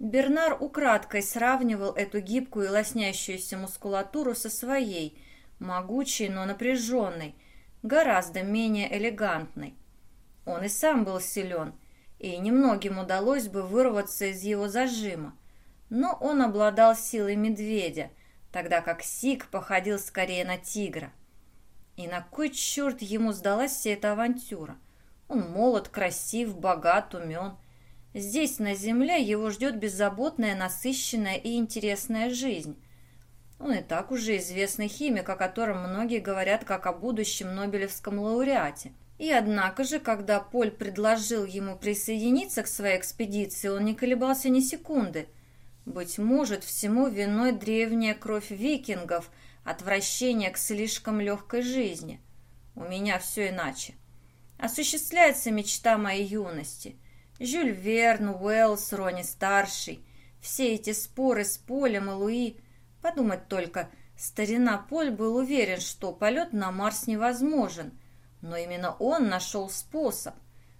Бернар украдкой сравнивал эту гибкую и лоснящуюся мускулатуру со своей, могучей, но напряженной, гораздо менее элегантной. Он и сам был силен, и немногим удалось бы вырваться из его зажима, но он обладал силой медведя, тогда как Сик походил скорее на тигра. И на кой черт ему сдалась вся эта авантюра? Он молод, красив, богат, умен. Здесь, на земле, его ждет беззаботная, насыщенная и интересная жизнь. Он и так уже известный химик, о котором многие говорят как о будущем Нобелевском лауреате. И однако же, когда Поль предложил ему присоединиться к своей экспедиции, он не колебался ни секунды. Быть может, всему виной древняя кровь викингов – отвращение к слишком легкой жизни. У меня все иначе. Осуществляется мечта моей юности. Жюль Верн, Уэллс, Рони-старший. Все эти споры с Полем и Луи. Подумать только, старина Поль был уверен, что полет на Марс невозможен. Но именно он нашел способ.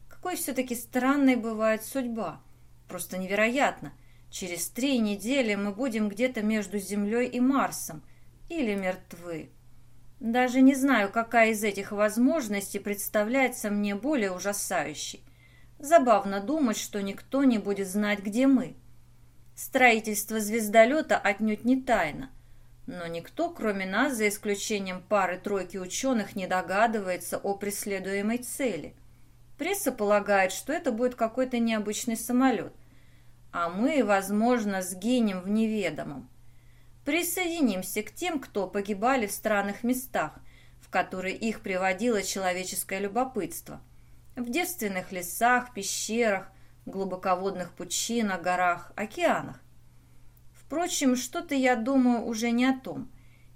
Какой все-таки странной бывает судьба. Просто невероятно. Через три недели мы будем где-то между Землей и Марсом – или мертвы. Даже не знаю, какая из этих возможностей представляется мне более ужасающей. Забавно думать, что никто не будет знать, где мы. Строительство звездолета отнюдь не тайна. Но никто, кроме нас, за исключением пары-тройки ученых, не догадывается о преследуемой цели. Пресса полагает, что это будет какой-то необычный самолет. А мы, возможно, сгинем в неведомом. Присоединимся к тем, кто погибали в странных местах, в которые их приводило человеческое любопытство. В девственных лесах, пещерах, глубоководных пучинах, горах, океанах. Впрочем, что-то я думаю уже не о том.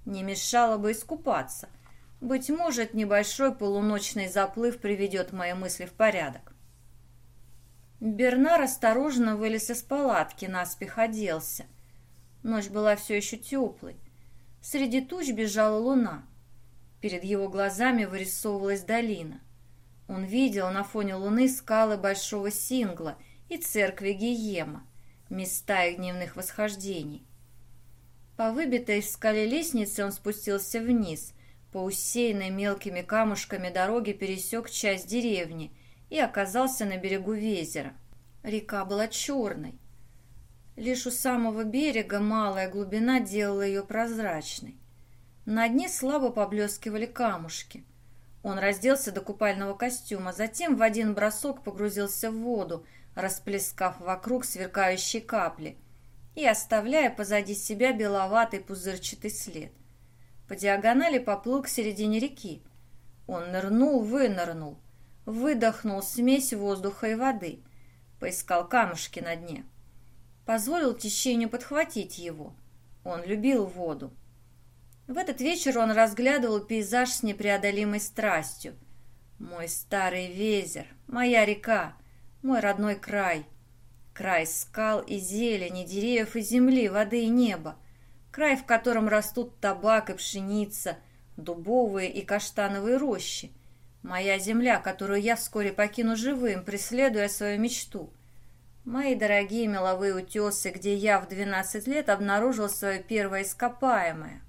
Не мешало бы искупаться. Быть может, небольшой полуночный заплыв приведет мои мысли в порядок. Бернар осторожно вылез из палатки, наспех оделся – Ночь была все еще теплой. Среди туч бежала луна. Перед его глазами вырисовывалась долина. Он видел на фоне луны скалы Большого Сингла и церкви Гиема, места их дневных восхождений. По выбитой в скале лестнице он спустился вниз, по усеянной мелкими камушками дороге пересек часть деревни и оказался на берегу Везера. Река была черной, Лишь у самого берега малая глубина делала ее прозрачной. На дне слабо поблескивали камушки. Он разделся до купального костюма, затем в один бросок погрузился в воду, расплескав вокруг сверкающие капли и оставляя позади себя беловатый пузырчатый след. По диагонали поплыл к середине реки. Он нырнул, вынырнул, выдохнул смесь воздуха и воды, поискал камушки на дне позволил течению подхватить его. Он любил воду. В этот вечер он разглядывал пейзаж с непреодолимой страстью. Мой старый везер, моя река, мой родной край. Край скал и зелени, деревьев и земли, воды и неба. Край, в котором растут табак и пшеница, дубовые и каштановые рощи. Моя земля, которую я вскоре покину живым, преследуя свою мечту. Мои дорогие меловые утесы, где я в 12 лет обнаружил свое первое ископаемое.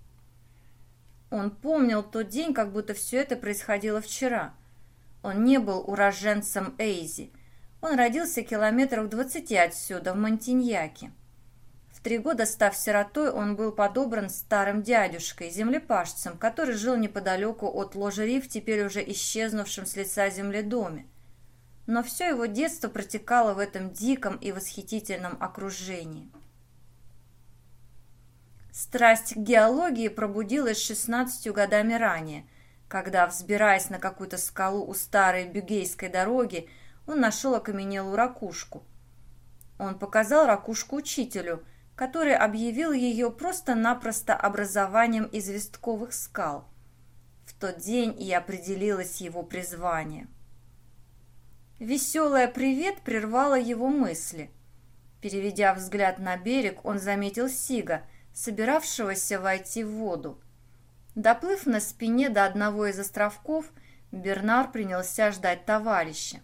Он помнил тот день, как будто все это происходило вчера. Он не был уроженцем Эйзи. Он родился километров двадцати отсюда, в Монтиньяке. В три года, став сиротой, он был подобран старым дядюшкой, землепашцем, который жил неподалеку от ложери в теперь уже исчезнувшем с лица земли доме. Но все его детство протекало в этом диком и восхитительном окружении. Страсть к геологии пробудилась шестнадцатью годами ранее, когда, взбираясь на какую-то скалу у старой бюгейской дороги, он нашел окаменелую ракушку. Он показал ракушку учителю – который объявил ее просто-напросто образованием известковых скал. В тот день и определилось его призвание. Веселое «привет» прервало его мысли. Переведя взгляд на берег, он заметил Сига, собиравшегося войти в воду. Доплыв на спине до одного из островков, Бернар принялся ждать товарища.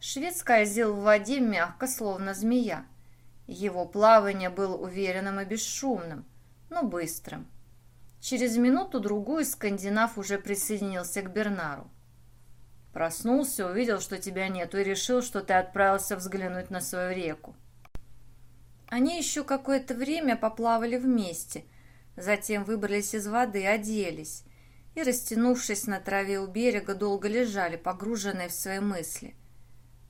Швед скользил в воде мягко, словно змея. Его плавание было уверенным и бесшумным, но быстрым. Через минуту-другую скандинав уже присоединился к Бернару. Проснулся, увидел, что тебя нету, и решил, что ты отправился взглянуть на свою реку. Они еще какое-то время поплавали вместе, затем выбрались из воды, оделись и, растянувшись на траве у берега, долго лежали, погруженные в свои мысли.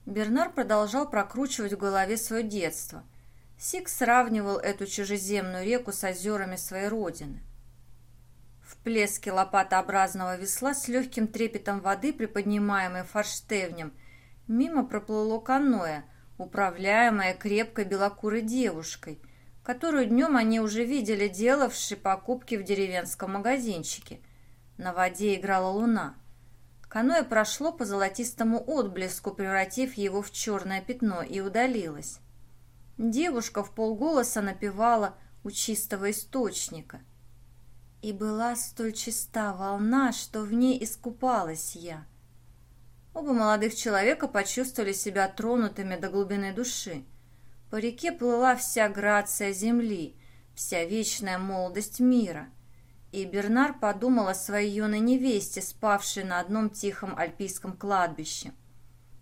Бернар продолжал прокручивать в голове свое детство – Сик сравнивал эту чужеземную реку с озерами своей родины. В плеске лопатообразного весла с легким трепетом воды, приподнимаемой форштевнем, мимо проплыло каноэ, управляемое крепкой белокурой девушкой, которую днем они уже видели, делавшей покупки в деревенском магазинчике. На воде играла луна. Каноэ прошло по золотистому отблеску, превратив его в черное пятно, и удалилось. Девушка в полголоса напевала у чистого источника. И была столь чиста волна, что в ней искупалась я. Оба молодых человека почувствовали себя тронутыми до глубины души. По реке плыла вся грация земли, вся вечная молодость мира. И Бернар подумал о своей юной невесте, спавшей на одном тихом альпийском кладбище.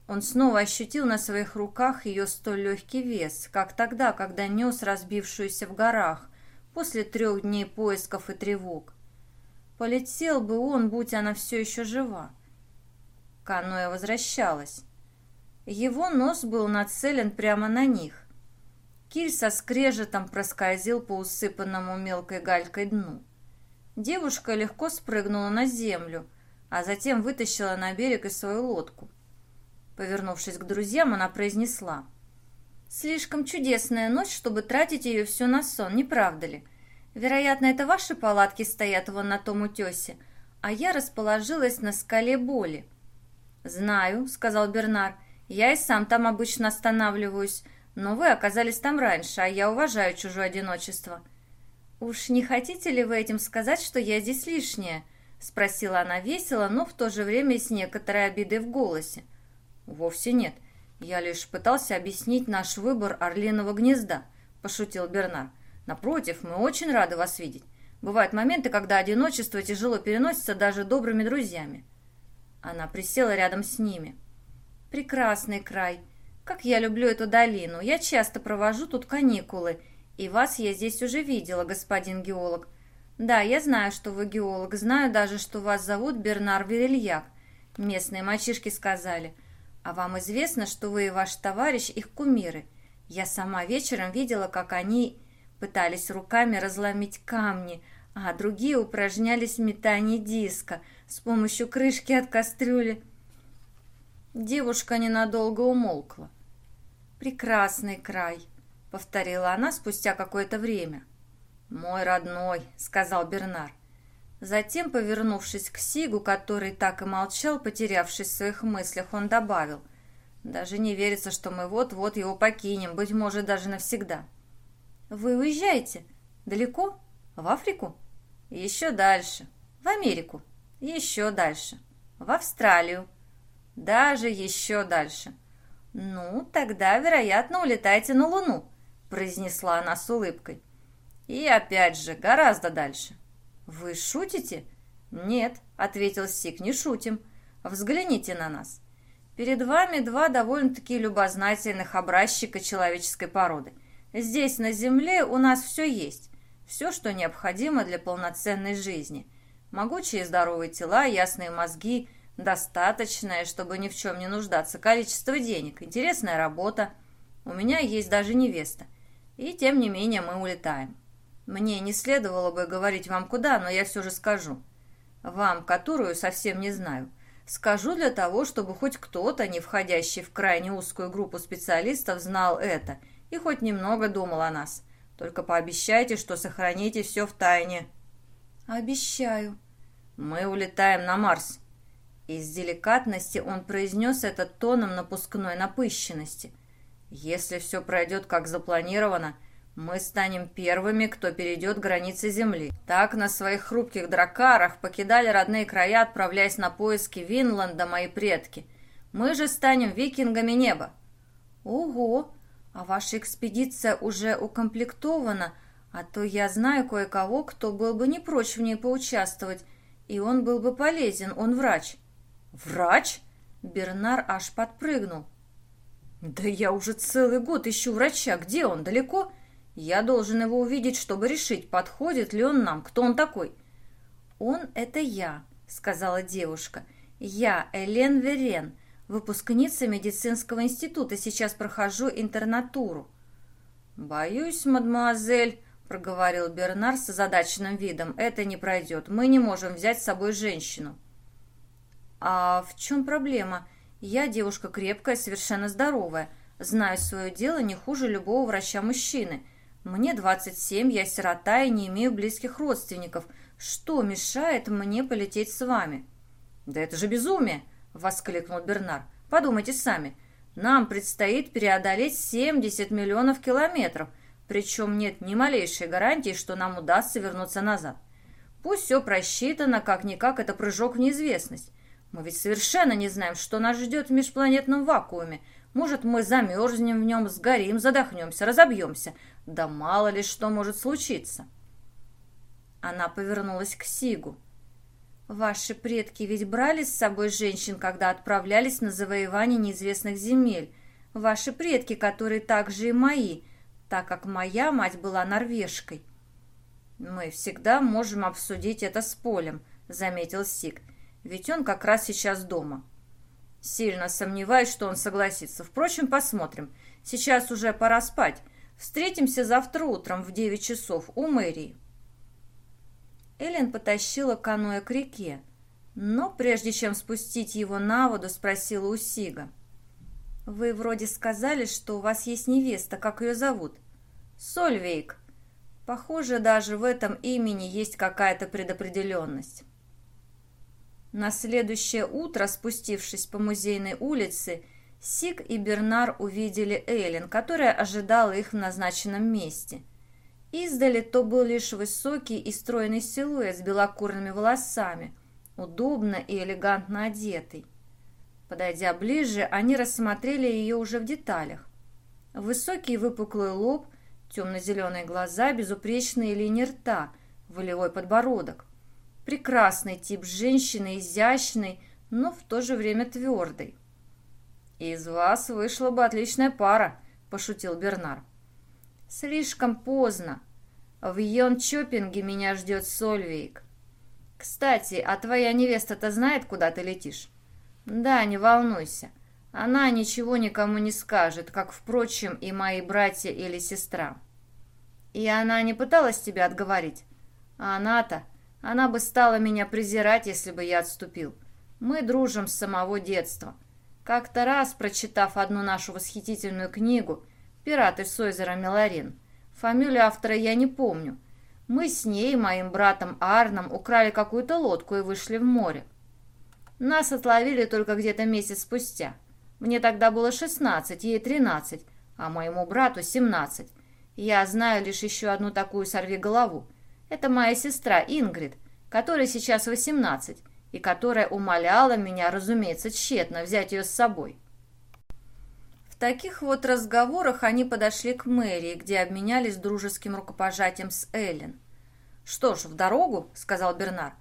Он снова ощутил на своих руках ее столь легкий вес, как тогда, когда нес разбившуюся в горах, после трех дней поисков и тревог. Полетел бы он, будь она все еще жива. Каноэ возвращалась. Его нос был нацелен прямо на них. Киль со скрежетом проскользил по усыпанному мелкой галькой дну. Девушка легко спрыгнула на землю, а затем вытащила на берег и свою лодку. Повернувшись к друзьям, она произнесла. «Слишком чудесная ночь, чтобы тратить ее все на сон, не правда ли? Вероятно, это ваши палатки стоят вон на том утесе, а я расположилась на скале боли». «Знаю», — сказал Бернар, — «я и сам там обычно останавливаюсь, но вы оказались там раньше, а я уважаю чужое одиночество». «Уж не хотите ли вы этим сказать, что я здесь лишняя?» — спросила она весело, но в то же время с некоторой обидой в голосе. «Вовсе нет. Я лишь пытался объяснить наш выбор орлиного гнезда», – пошутил Бернар. «Напротив, мы очень рады вас видеть. Бывают моменты, когда одиночество тяжело переносится даже добрыми друзьями». Она присела рядом с ними. «Прекрасный край. Как я люблю эту долину. Я часто провожу тут каникулы. И вас я здесь уже видела, господин геолог. Да, я знаю, что вы геолог. Знаю даже, что вас зовут Бернар Верельяк. Местные мальчишки сказали. А вам известно, что вы и ваш товарищ их кумиры. Я сама вечером видела, как они пытались руками разломить камни, а другие упражнялись в метании диска с помощью крышки от кастрюли. Девушка ненадолго умолкла. «Прекрасный край», — повторила она спустя какое-то время. «Мой родной», — сказал Бернар. Затем, повернувшись к Сигу, который так и молчал, потерявшись в своих мыслях, он добавил. «Даже не верится, что мы вот-вот его покинем, быть может, даже навсегда». «Вы уезжаете? Далеко? В Африку?» «Еще дальше. В Америку. Еще дальше. В Австралию. Даже еще дальше». «Ну, тогда, вероятно, улетайте на Луну», — произнесла она с улыбкой. «И опять же, гораздо дальше». «Вы шутите?» «Нет», — ответил Сик, — «не шутим. Взгляните на нас. Перед вами два довольно-таки любознательных образчика человеческой породы. Здесь, на Земле, у нас все есть. Все, что необходимо для полноценной жизни. Могучие здоровые тела, ясные мозги, достаточное, чтобы ни в чем не нуждаться, количество денег, интересная работа. У меня есть даже невеста. И тем не менее мы улетаем. Мне не следовало бы говорить вам куда, но я все же скажу. Вам, которую совсем не знаю. Скажу для того, чтобы хоть кто-то, не входящий в крайне узкую группу специалистов, знал это и хоть немного думал о нас. Только пообещайте, что сохраните все в тайне. Обещаю. Мы улетаем на Марс. Из деликатности он произнес это тоном напускной напыщенности. Если все пройдет как запланировано, мы станем первыми, кто перейдет границы Земли. Так на своих хрупких дракарах покидали родные края, отправляясь на поиски Винланда мои предки. Мы же станем викингами неба. Ого! А ваша экспедиция уже укомплектована, а то я знаю кое-кого, кто был бы не прочь в ней поучаствовать, и он был бы полезен, он врач. Врач? Бернар аж подпрыгнул. Да я уже целый год ищу врача. Где он? Далеко? Я должен его увидеть, чтобы решить, подходит ли он нам, кто он такой. «Он — это я», — сказала девушка. «Я Элен Верен, выпускница медицинского института, сейчас прохожу интернатуру». «Боюсь, мадемуазель», — проговорил Бернар с озадаченным видом, — «это не пройдет. Мы не можем взять с собой женщину». «А в чем проблема? Я девушка крепкая, совершенно здоровая, знаю свое дело не хуже любого врача-мужчины». Мне 27, я сирота и не имею близких родственников. Что мешает мне полететь с вами?» «Да это же безумие!» — воскликнул Бернар. «Подумайте сами. Нам предстоит преодолеть 70 миллионов километров, причем нет ни малейшей гарантии, что нам удастся вернуться назад. Пусть все просчитано, как-никак это прыжок в неизвестность. Мы ведь совершенно не знаем, что нас ждет в межпланетном вакууме. Может, мы замерзнем в нем, сгорим, задохнемся, разобьемся. Да мало ли что может случиться. Она повернулась к Сигу. Ваши предки ведь брали с собой женщин, когда отправлялись на завоевание неизвестных земель. Ваши предки, которые также и мои, так как моя мать была норвежкой. Мы всегда можем обсудить это с Полем, заметил Сиг, ведь он как раз сейчас дома. Сильно сомневаюсь, что он согласится. Впрочем, посмотрим. Сейчас уже пора спать. Встретимся завтра утром в девять часов у мэрии». Эллен потащила каноэ к реке, но прежде чем спустить его на воду, спросила у Сига. «Вы вроде сказали, что у вас есть невеста. Как ее зовут?» «Сольвейк. Похоже, даже в этом имени есть какая-то предопределенность». На следующее утро, спустившись по музейной улице, Сик и Бернар увидели Эйлин, которая ожидала их в назначенном месте. Издали то был лишь высокий и стройный силуэт с белокурными волосами, удобно и элегантно одетый. Подойдя ближе, они рассмотрели ее уже в деталях. Высокий выпуклый лоб, темно-зеленые глаза, безупречные линии рта, волевой подбородок. Прекрасный тип женщины, изящный, но в то же время твердый. «Из вас вышла бы отличная пара», – пошутил Бернар. «Слишком поздно. В Йон-Чопинге меня ждет Сольвейк. Кстати, а твоя невеста-то знает, куда ты летишь?» «Да, не волнуйся. Она ничего никому не скажет, как, впрочем, и мои братья или сестра». «И она не пыталась тебя отговорить?» «А она-то, она бы стала меня презирать, если бы я отступил. Мы дружим с самого детства. Как-то раз, прочитав одну нашу восхитительную книгу «Пираты с озера Меларин», фамилию автора я не помню, мы с ней, моим братом Арном, украли какую-то лодку и вышли в море. Нас отловили только где-то месяц спустя. Мне тогда было 16, ей 13, а моему брату 17. Я знаю лишь еще одну такую сорвиголову. Это моя сестра Ингрид, которой сейчас 18, и которая умоляла меня, разумеется, тщетно взять ее с собой. В таких вот разговорах они подошли к мэрии, где обменялись дружеским рукопожатием с Эллен. «Что ж, в дорогу», — сказал Бернар.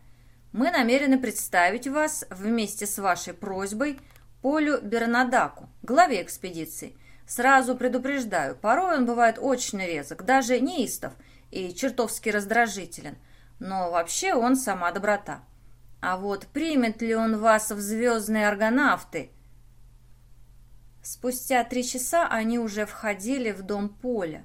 «Мы намерены представить вас вместе с вашей просьбой Полю Бернадаку, главе экспедиции. Сразу предупреждаю, порой он бывает очень резок, даже неистов и чертовски раздражителен. Но вообще он сама доброта. А вот примет ли он вас в звездные аргонавты? Спустя три часа они уже входили в дом Поля.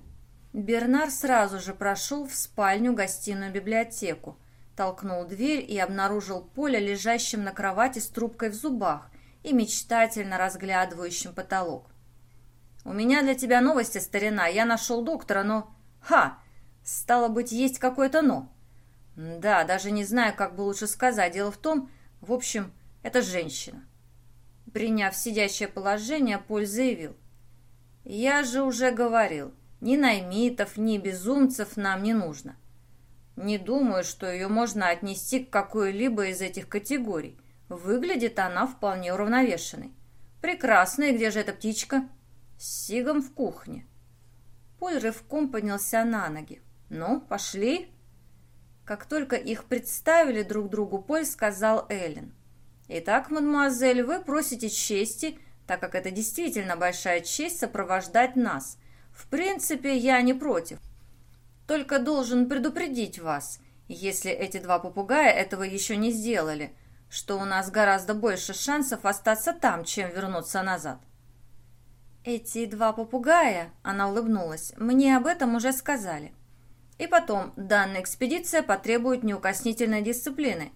Бернар сразу же прошел в спальню, гостиную, библиотеку, толкнул дверь и обнаружил Поля лежащим на кровати с трубкой в зубах и мечтательно разглядывающим потолок. «У меня для тебя новости, старина. Я нашел доктора, но...» «Ха! Стало быть, есть какое-то «но». Да, даже не знаю, как бы лучше сказать. Дело в том, в общем, это женщина. Приняв сидящее положение, Поль заявил. Я же уже говорил, ни наймитов, ни безумцев нам не нужно. Не думаю, что ее можно отнести к какой-либо из этих категорий. Выглядит она вполне уравновешенной. Прекрасно, и где же эта птичка? С Сигом в кухне. Поль рывком поднялся на ноги. «Ну, пошли?» Как только их представили друг другу, Поль сказал Эллен. «Итак, мадемуазель, вы просите чести, так как это действительно большая честь сопровождать нас. В принципе, я не против. Только должен предупредить вас, если эти два попугая этого еще не сделали, что у нас гораздо больше шансов остаться там, чем вернуться назад». «Эти два попугая», — она улыбнулась, — «мне об этом уже сказали». И потом, данная экспедиция потребует неукоснительной дисциплины.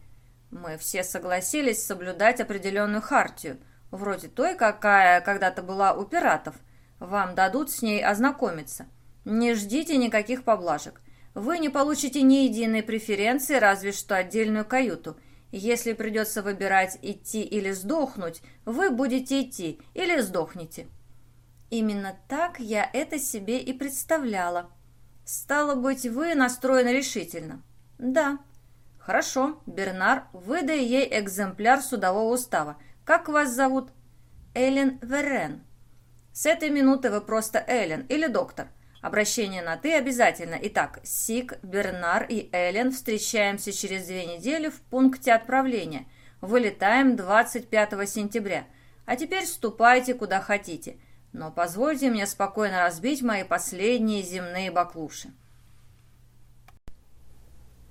Мы все согласились соблюдать определенную хартию, вроде той, какая когда-то была у пиратов. Вам дадут с ней ознакомиться. Не ждите никаких поблажек. Вы не получите ни единой преференции, разве что отдельную каюту. Если придется выбирать идти или сдохнуть, вы будете идти или сдохнете. Именно так я это себе и представляла. «Стало быть, вы настроены решительно?» «Да». «Хорошо, Бернар, выдай ей экземпляр судового устава. Как вас зовут?» «Эллен Верен». «С этой минуты вы просто Эллен или доктор. Обращение на «ты» обязательно. Итак, Сик, Бернар и Эллен встречаемся через две недели в пункте отправления. Вылетаем 25 сентября. А теперь ступайте куда хотите но позвольте мне спокойно разбить мои последние земные баклуши.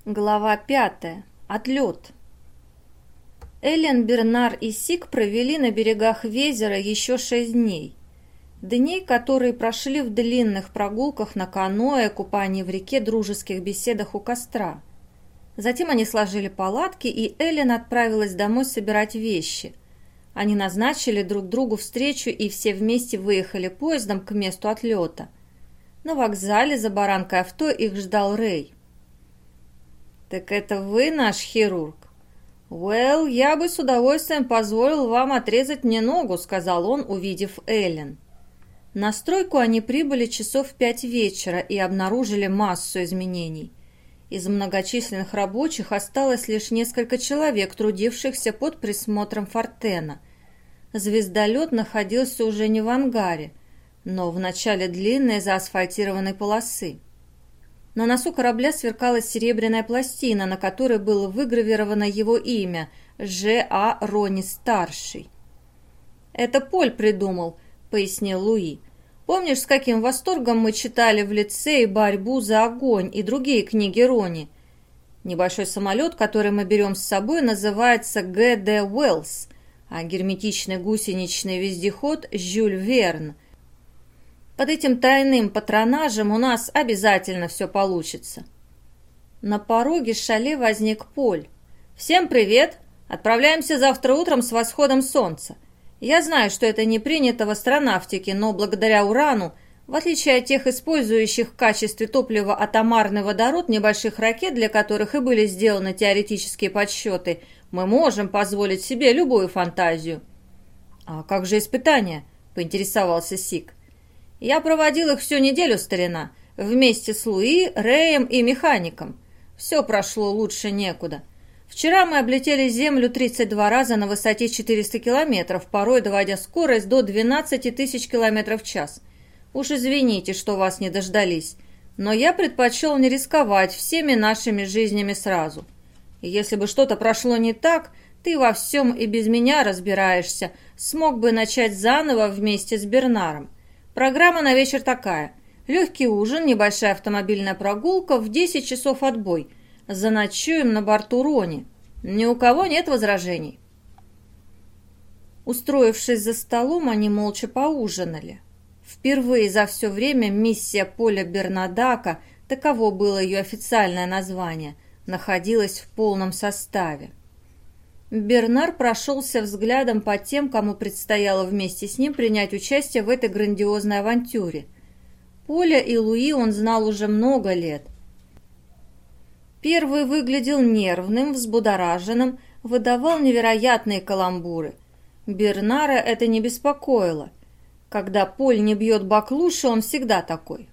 Глава пятая. Отлет. Эллен, Бернар и Сик провели на берегах Везера еще шесть дней. Дней, которые прошли в длинных прогулках на каноэ, купании в реке, дружеских беседах у костра. Затем они сложили палатки, и Эллен отправилась домой собирать вещи – они назначили друг другу встречу и все вместе выехали поездом к месту отлета. На вокзале за баранкой авто их ждал Рэй. «Так это вы наш хирург?» «Уэлл, я бы с удовольствием позволил вам отрезать мне ногу», — сказал он, увидев Эллен. На стройку они прибыли часов в пять вечера и обнаружили массу изменений. Из многочисленных рабочих осталось лишь несколько человек, трудившихся под присмотром Фортена. Звездолет находился уже не в ангаре, но в начале длинной заасфальтированной полосы. На носу корабля сверкала серебряная пластина, на которой было выгравировано его имя – Ж.А. Рони-старший. «Это Поль придумал», – пояснил Луи. «Помнишь, с каким восторгом мы читали в лицее «Борьбу за огонь» и другие книги Рони?» Небольшой самолет, который мы берем с собой, называется Г.Д. Уэллс – а герметичный гусеничный вездеход Жюль Верн. Под этим тройным патронажем у нас обязательно все получится. На пороге шале возник Поль. «Всем привет! Отправляемся завтра утром с восходом солнца. Я знаю, что это не принято в астронавтике, но благодаря урану, в отличие от тех использующих в качестве топлива атомарный водород небольших ракет, для которых и были сделаны теоретические подсчеты – мы можем позволить себе любую фантазию». «А как же испытания?» – поинтересовался Сик. «Я проводил их всю неделю, старина, вместе с Луи, Рэем и механиком. Все прошло лучше некуда. Вчера мы облетели Землю 32 раза на высоте 400 километров, порой доводя скорость до 12 тысяч километров в час. Уж извините, что вас не дождались, но я предпочел не рисковать всеми нашими жизнями сразу». Если бы что-то прошло не так, ты во всем и без меня разбираешься, смог бы начать заново вместе с Бернаром. Программа на вечер такая. Легкий ужин, небольшая автомобильная прогулка, в 10 часов отбой. Заночуем на борту Рони. Ни у кого нет возражений. Устроившись за столом, они молча поужинали. Впервые за все время миссия Поля Бернадака, таково было ее официальное название, находилась в полном составе. Бернар прошелся взглядом по тем, кому предстояло вместе с ним принять участие в этой грандиозной авантюре. Поля и Луи он знал уже много лет. Первый выглядел нервным, взбудораженным, выдавал невероятные каламбуры. Бернара это не беспокоило. Когда Поль не бьет баклуши, он всегда такой.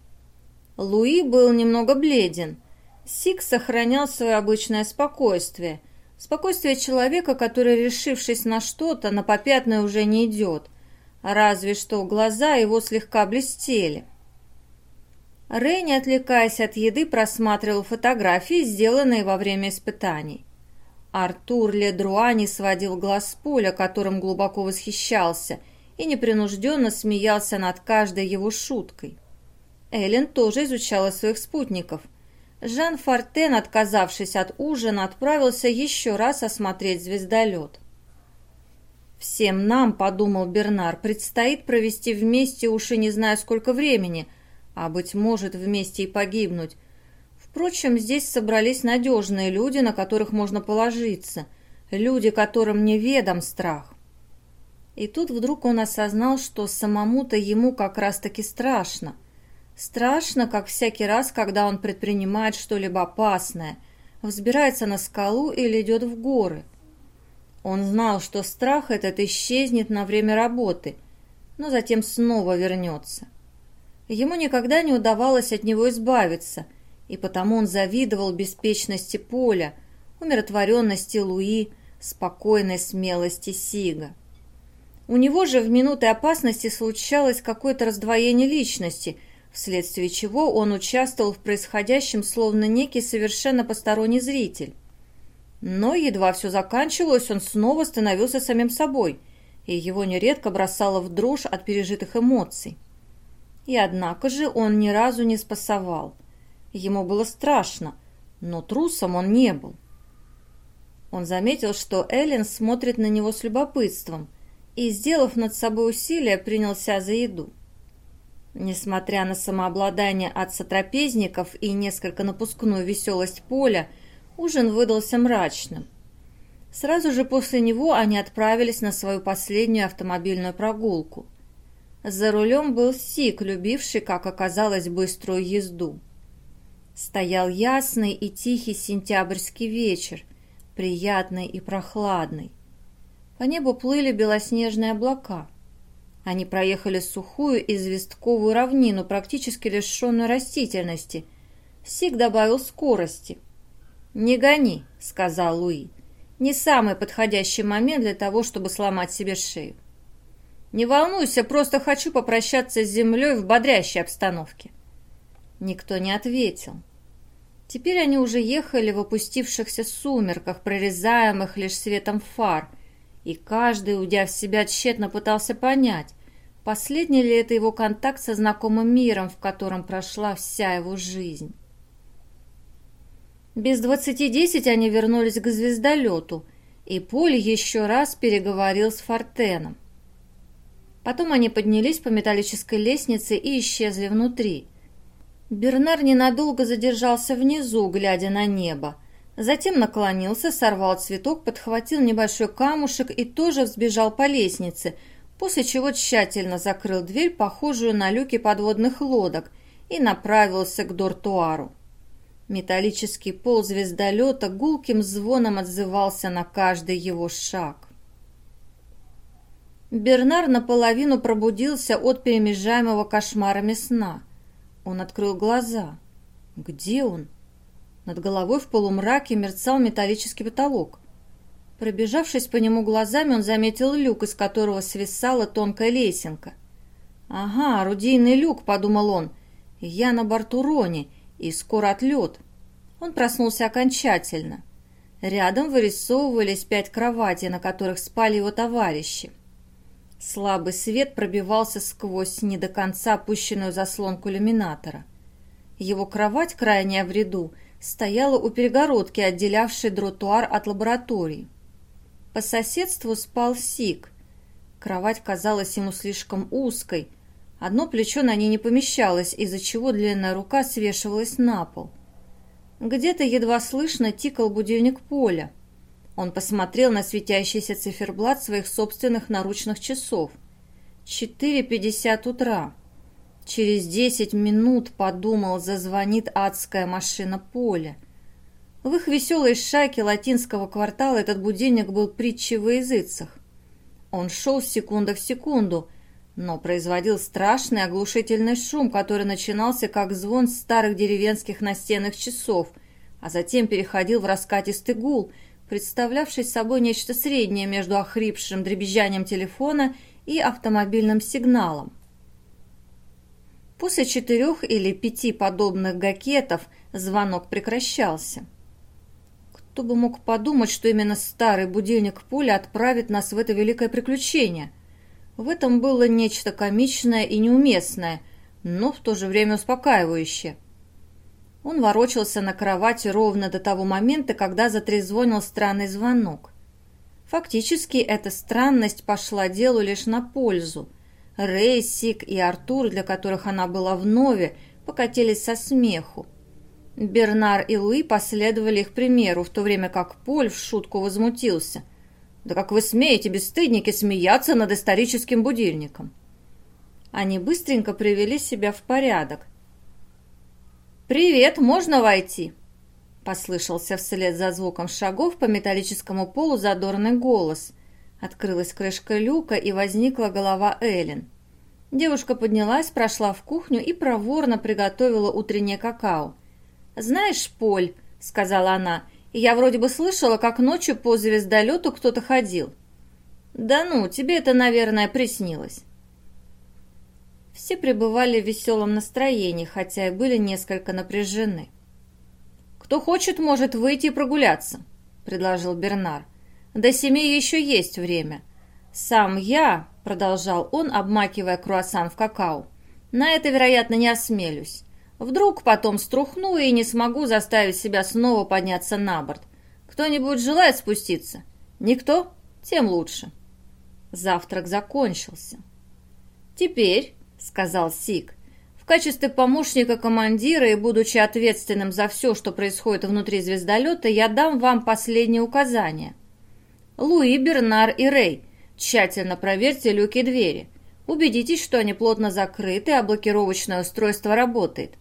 Луи был немного бледен. Сик сохранял свое обычное спокойствие – Спокойствие человека, который, решившись на что-то, на попятное уже не идет. Разве что глаза его слегка блестели. Рэй, не отвлекаясь от еды, просматривал фотографии, сделанные во время испытаний. Артур Ледруа не сводил глаз с поля, которым глубоко восхищался, и непринужденно смеялся над каждой его шуткой. Эллен тоже изучала своих спутников – Жан Фортен, отказавшись от ужина, отправился еще раз осмотреть звездолет. «Всем нам, — подумал Бернар, — предстоит провести вместе уж и не знаю сколько времени, а, быть может, вместе и погибнуть. Впрочем, здесь собрались надежные люди, на которых можно положиться, люди, которым неведом страх. И тут вдруг он осознал, что самому-то ему как раз-таки страшно — Страшно, как всякий раз, когда он предпринимает что-либо опасное, взбирается на скалу или идет в горы. Он знал, что страх этот исчезнет на время работы, но затем снова вернется. Ему никогда не удавалось от него избавиться, и потому он завидовал беспечности Поля, умиротворенности Луи, спокойной смелости Сига. У него же в минуты опасности случалось какое-то раздвоение личности – вследствие чего он участвовал в происходящем словно некий совершенно посторонний зритель. Но едва все заканчивалось, он снова становился самим собой, и его нередко бросало в дрожь от пережитых эмоций. И однако же он ни разу не спасовал. Ему было страшно, но трусом он не был. Он заметил, что Эллен смотрит на него с любопытством, и, сделав над собой усилие, принялся за еду. Несмотря на самообладание от сотрапезников и несколько напускную веселость Поля, ужин выдался мрачным. Сразу же после него они отправились на свою последнюю автомобильную прогулку. За рулем был Сик, любивший, как оказалось, быструю езду. Стоял ясный и тихий сентябрьский вечер, приятный и прохладный. По небу плыли белоснежные облака – они проехали сухую известковую равнину, практически лишенную растительности. Сик добавил скорости. «Не гони», — сказал Луи. «Не самый подходящий момент для того, чтобы сломать себе шею». «Не волнуйся, просто хочу попрощаться с землей в бодрящей обстановке». Никто не ответил. Теперь они уже ехали в опустившихся сумерках, прорезаемых лишь светом фар, и каждый, уйдя в себя, тщетно пытался понять, Последний ли это его контакт со знакомым миром, в котором прошла вся его жизнь? Без двадцати десять они вернулись к звездолету, и Поль еще раз переговорил с Фортеном. Потом они поднялись по металлической лестнице и исчезли внутри. Бернар ненадолго задержался внизу, глядя на небо. Затем наклонился, сорвал цветок, подхватил небольшой камушек и тоже взбежал по лестнице – после чего тщательно закрыл дверь, похожую на люки подводных лодок, и направился к дортуару. Металлический пол звездолета гулким звоном отзывался на каждый его шаг. Бернар наполовину пробудился от перемежаемого кошмарами сна. Он открыл глаза. Где он? Над головой в полумраке мерцал металлический потолок. Пробежавшись по нему глазами, он заметил люк, из которого свисала тонкая лесенка. «Ага, орудийный люк», — подумал он. «Я на борту Рони, и скоро отлет». Он проснулся окончательно. Рядом вырисовывались пять кроватей, на которых спали его товарищи. Слабый свет пробивался сквозь не до конца опущенную заслонку иллюминатора. Его кровать, крайняя в ряду, стояла у перегородки, отделявшей тротуар от лаборатории. По соседству спал Сик. Кровать казалась ему слишком узкой. Одно плечо на ней не помещалось, из-за чего длинная рука свешивалась на пол. Где-то едва слышно тикал будильник Поля. Он посмотрел на светящийся циферблат своих собственных наручных часов. 4.50 утра. Через десять минут, подумал, зазвонит адская машина поля. В их веселой шайке латинского квартала этот будильник был притчей во языцах. Он шел секунда в секунду, но производил страшный оглушительный шум, который начинался как звон старых деревенских настенных часов, а затем переходил в раскатистый гул, представлявший собой нечто среднее между охрипшим дребезжанием телефона и автомобильным сигналом. После четырех или пяти подобных гакетов звонок прекращался. Кто бы мог подумать, что именно старый будильник пуля отправит нас в это великое приключение? В этом было нечто комичное и неуместное, но в то же время успокаивающее. Он ворочался на кровати ровно до того момента, когда затрезвонил странный звонок. Фактически эта странность пошла делу лишь на пользу – Рэй, Сик и Артур, для которых она была вновь, покатились со смеху. Бернар и Луи последовали их примеру, в то время как Поль в шутку возмутился. «Да как вы смеете, бесстыдники, смеяться над историческим будильником?» Они быстренько привели себя в порядок. «Привет, можно войти?» Послышался вслед за звуком шагов по металлическому полу задорный голос. Открылась крышка люка, и возникла голова Эллен. Девушка поднялась, прошла в кухню и проворно приготовила утреннее какао. «Знаешь, Поль», — сказала она, — «я вроде бы слышала, как ночью по звездолету кто-то ходил». «Да ну, тебе это, наверное, приснилось». Все пребывали в веселом настроении, хотя и были несколько напряжены. «Кто хочет, может выйти и прогуляться», — предложил Бернар. До семи еще есть время. Сам я, продолжал он, обмакивая круассан в какао, на это, вероятно, не осмелюсь. Вдруг потом струхну и не смогу заставить себя снова подняться на борт. Кто-нибудь желает спуститься? Никто? Тем лучше. Завтрак закончился. «Теперь», — сказал Сик, — «в качестве помощника командира и будучи ответственным за все, что происходит внутри звездолета, я дам вам последнее указание — Луи, Бернар и Рэй. Тщательно проверьте люки двери. Убедитесь, что они плотно закрыты, а блокировочное устройство работает.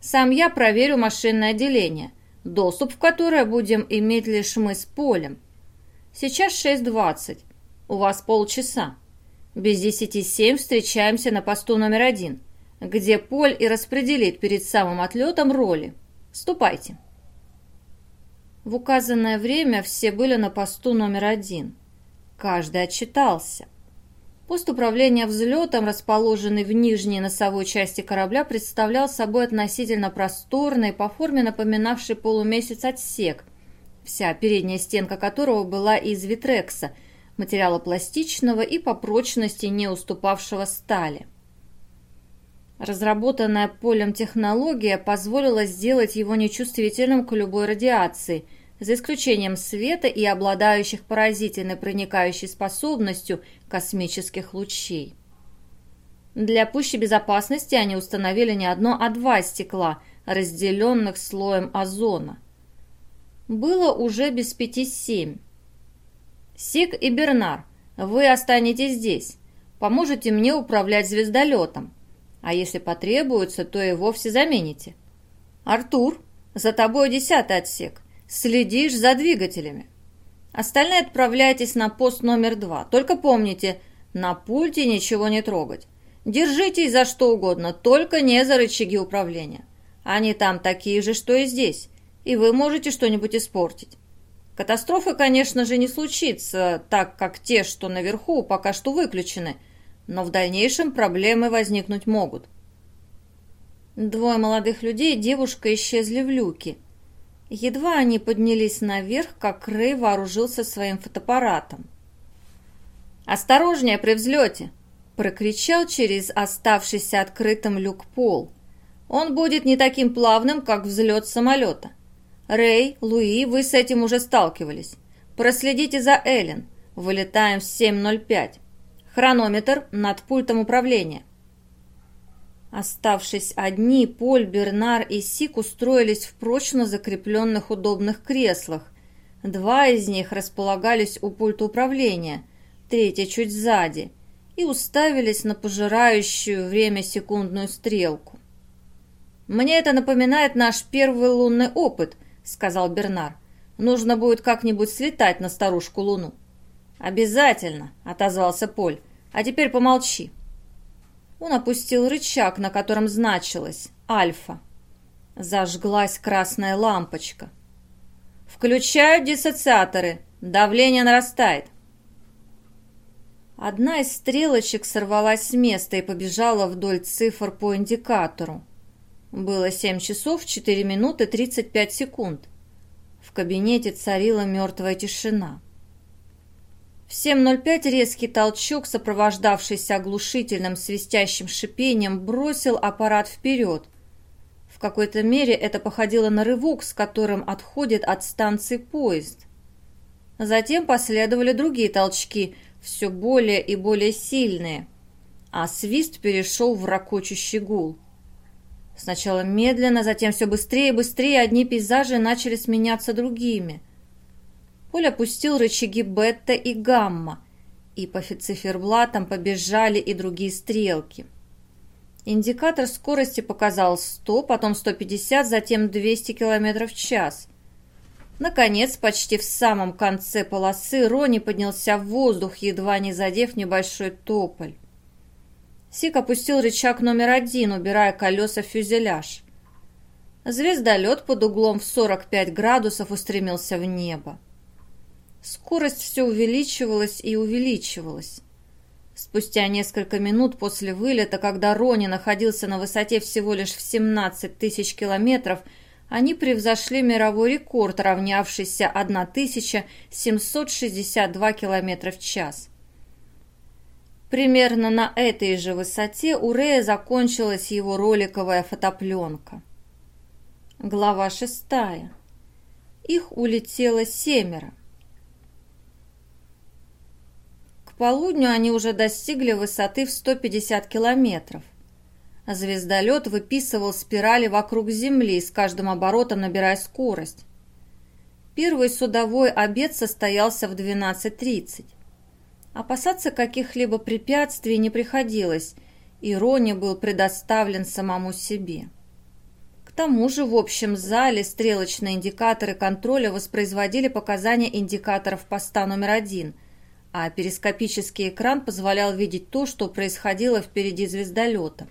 Сам я проверю машинное отделение, доступ в которое будем иметь лишь мы с Полем. Сейчас 6.20. У вас полчаса. Без десяти семь встречаемся на посту номер один, где Поль и распределит перед самым отлетом роли. Ступайте. В указанное время все были на посту номер один. Каждый отчитался. Пост управления взлетом, расположенный в нижней носовой части корабля, представлял собой относительно просторный, по форме напоминавший полумесяц отсек, вся передняя стенка которого была из витрекса, материала пластичного и по прочности не уступавшего стали. Разработанная полем технология позволила сделать его нечувствительным к любой радиации, за исключением света и обладающих поразительной проникающей способностью космических лучей. Для пущей безопасности они установили не одно, а два стекла, разделенных слоем озона. Было уже без пяти семь. «Сик и Бернар, вы останетесь здесь. Поможете мне управлять звездолетом а если потребуется, то и вовсе замените. Артур, за тобой десятый отсек. Следишь за двигателями. Остальные отправляйтесь на пост номер два. Только помните, на пульте ничего не трогать. Держитесь за что угодно, только не за рычаги управления. Они там такие же, что и здесь, и вы можете что-нибудь испортить. Катастрофы, конечно же, не случится, так как те, что наверху, пока что выключены – но в дальнейшем проблемы возникнуть могут. Двое молодых людей и девушка исчезли в люке. Едва они поднялись наверх, как Рэй вооружился своим фотоаппаратом. «Осторожнее при взлете!» — прокричал через оставшийся открытым люк пол. «Он будет не таким плавным, как взлет самолета. Рэй, Луи, вы с этим уже сталкивались. Проследите за Эллен. Вылетаем в 7.05. Хронометр над пультом управления». Оставшись одни, Поль, Бернар и Сик устроились в прочно закрепленных удобных креслах. Два из них располагались у пульта управления, третья чуть сзади, и уставились на пожирающую время секундную стрелку. «Мне это напоминает наш первый лунный опыт», — сказал Бернар. «Нужно будет как-нибудь слетать на старушку Луну». «Обязательно», — отозвался Поль. «А теперь помолчи». Он опустил рычаг, на котором значилось «Альфа». Зажглась красная лампочка. «Включаю диссоциаторы. Давление нарастает». Одна из стрелочек сорвалась с места и побежала вдоль цифр по индикатору. Было 7 часов 4 минуты 35 секунд. В кабинете царила мертвая тишина. В 7.05 резкий толчок, сопровождавшийся оглушительным свистящим шипением, бросил аппарат вперед. В какой-то мере это походило на рывок, с которым отходит от станции поезд. Затем последовали другие толчки, все более и более сильные, а свист перешел в ракочущий гул. Сначала медленно, затем все быстрее и быстрее одни пейзажи начали сменяться другими – Поль опустил рычаги бета и гамма, и по циферблатам побежали и другие стрелки. Индикатор скорости показал 100, потом 150, затем 200 км в час. Наконец, почти в самом конце полосы, Рони поднялся в воздух, едва не задев небольшой тополь. Сик опустил рычаг номер один, убирая колеса в фюзеляж. Звездолет под углом в 45 градусов устремился в небо. Скорость все увеличивалась и увеличивалась. Спустя несколько минут после вылета, когда Рони находился на высоте всего лишь в 17 тысяч километров, они превзошли мировой рекорд, равнявшийся 1762 километра в час. Примерно на этой же высоте у Рея закончилась его роликовая фотопленка. Глава шестая. Их улетело семеро. полудню они уже достигли высоты в 150 километров. Звездолет выписывал спирали вокруг Земли, с каждым оборотом набирая скорость. Первый судовой обед состоялся в 12.30. Опасаться каких-либо препятствий не приходилось, и Рони был предоставлен самому себе. К тому же в общем зале стрелочные индикаторы контроля воспроизводили показания индикаторов поста номер один – а перископический экран позволял видеть то, что происходило впереди звездолета.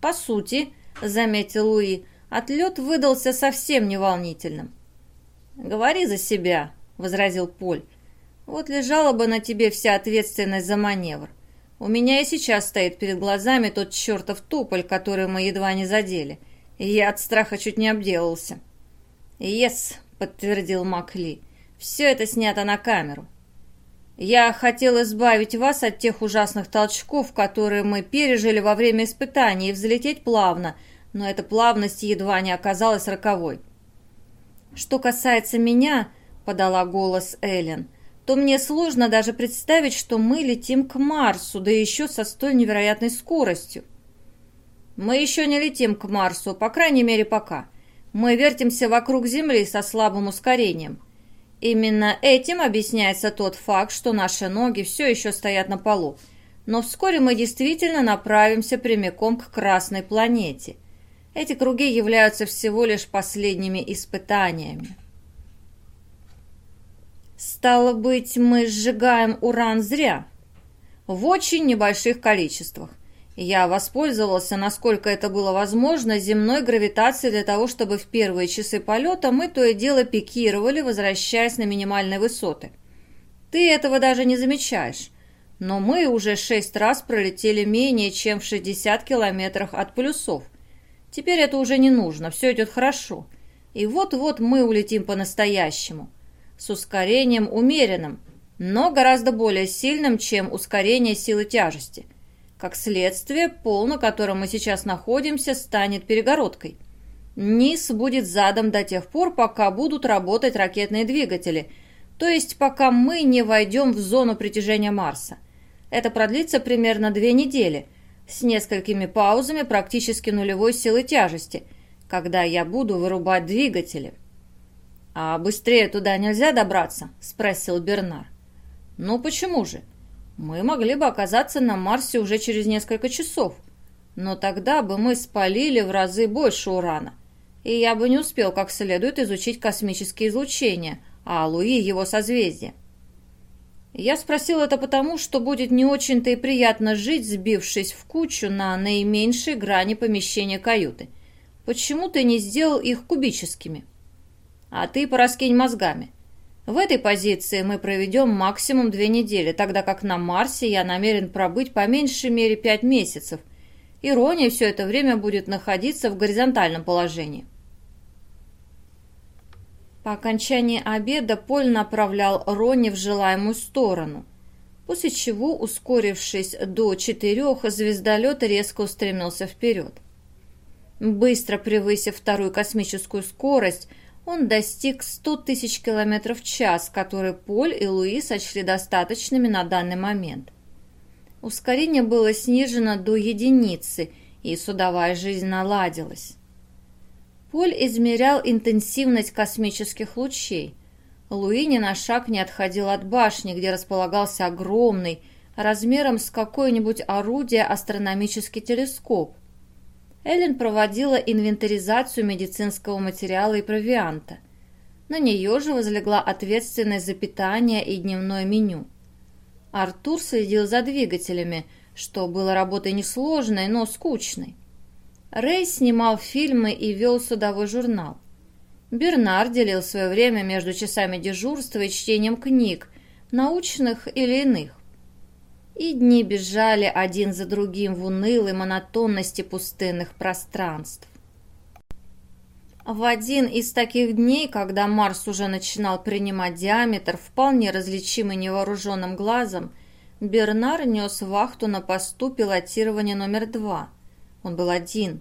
«По сути», — заметил Луи, — «отлет выдался совсем неволнительным». «Говори за себя», — возразил Поль. «Вот лежала бы на тебе вся ответственность за маневр. У меня и сейчас стоит перед глазами тот чертов туполь, который мы едва не задели, и я от страха чуть не обделался». «Ес», — подтвердил Макли, — «все это снято на камеру». Я хотел избавить вас от тех ужасных толчков, которые мы пережили во время испытаний, и взлететь плавно, но эта плавность едва не оказалась роковой. Что касается меня, подала голос Эллен, то мне сложно даже представить, что мы летим к Марсу, да еще со столь невероятной скоростью. Мы еще не летим к Марсу, по крайней мере пока. Мы вертимся вокруг Земли со слабым ускорением. Именно этим объясняется тот факт, что наши ноги все еще стоят на полу. Но вскоре мы действительно направимся прямиком к Красной планете. Эти круги являются всего лишь последними испытаниями. Стало быть, мы сжигаем уран зря. В очень небольших количествах. Я воспользовался, насколько это было возможно, земной гравитацией для того, чтобы в первые часы полета мы то и дело пикировали, возвращаясь на минимальные высоты. Ты этого даже не замечаешь. Но мы уже шесть раз пролетели менее чем в 60 километрах от полюсов. Теперь это уже не нужно, все идет хорошо. И вот-вот мы улетим по-настоящему. С ускорением умеренным. но гораздо более сильным, чем ускорение силы тяжести. Как следствие, пол, на котором мы сейчас находимся, станет перегородкой. Низ будет задом до тех пор, пока будут работать ракетные двигатели, то есть пока мы не войдем в зону притяжения Марса. Это продлится примерно две недели, с несколькими паузами практически нулевой силы тяжести, когда я буду вырубать двигатели. «А быстрее туда нельзя добраться?» – спросил Бернар. «Ну почему же? Мы могли бы оказаться на Марсе уже через несколько часов, но тогда бы мы спалили в разы больше урана, и я бы не успел как следует изучить космические излучения, а Луи его созвездие. Я спросил это потому, что будет не очень-то и приятно жить, сбившись в кучу на наименьшей грани помещения каюты. Почему ты не сделал их кубическими? А ты пораскинь мозгами. В этой позиции мы проведем максимум две недели, тогда как на Марсе я намерен пробыть по меньшей мере пять месяцев. Ирония все это время будет находиться в горизонтальном положении. По окончании обеда Поль направлял Рони в желаемую сторону, после чего, ускорившись до четырех, звездолет резко устремился вперед. Быстро превысив вторую космическую скорость, он достиг 100 тысяч километров в час, которые Поль и Луи сочли достаточными на данный момент. Ускорение было снижено до единицы, и судовая жизнь наладилась. Поль измерял интенсивность космических лучей. Луи ни на шаг не отходил от башни, где располагался огромный, размером с какое-нибудь орудие астрономический телескоп – Эллен проводила инвентаризацию медицинского материала и провианта. На нее же возлегла ответственность за питание и дневное меню. Артур следил за двигателями, что было работой несложной, но скучной. Рэй снимал фильмы и вел судовой журнал. Бернар делил свое время между часами дежурства и чтением книг, научных или иных и дни бежали один за другим в унылой монотонности пустынных пространств. В один из таких дней, когда Марс уже начинал принимать диаметр, вполне различимый невооруженным глазом, Бернар нес вахту на посту пилотирования номер два. Он был один.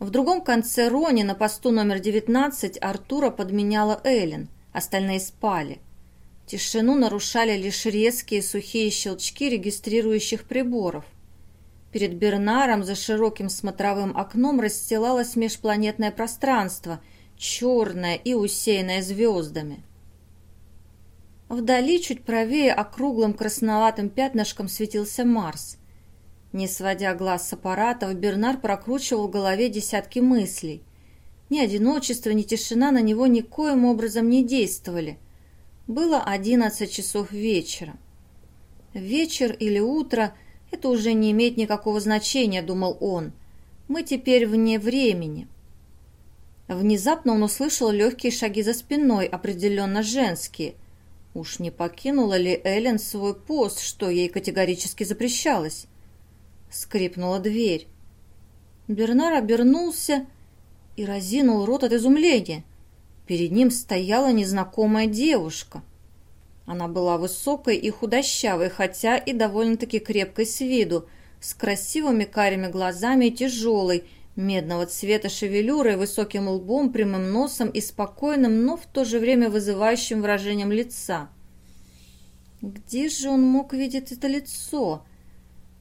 В другом конце Рони на посту номер 19 Артура подменяла Эллен, остальные спали – Тишину нарушали лишь резкие сухие щелчки регистрирующих приборов. Перед Бернаром за широким смотровым окном расстилалось межпланетное пространство, черное и усеянное звездами. Вдали, чуть правее, округлым красноватым пятнышком светился Марс. Не сводя глаз с аппаратов, Бернар прокручивал в голове десятки мыслей. Ни одиночество, ни тишина на него никоим образом не действовали – было одиннадцать часов вечера. Вечер или утро – это уже не имеет никакого значения, думал он. Мы теперь вне времени. Внезапно он услышал легкие шаги за спиной, определенно женские. Уж не покинула ли Эллен свой пост, что ей категорически запрещалось? Скрипнула дверь. Бернар обернулся и разинул рот от изумления. Перед ним стояла незнакомая девушка. Она была высокой и худощавой, хотя и довольно-таки крепкой с виду, с красивыми карими глазами и тяжелой, медного цвета шевелюрой, высоким лбом, прямым носом и спокойным, но в то же время вызывающим выражением лица. Где же он мог видеть это лицо?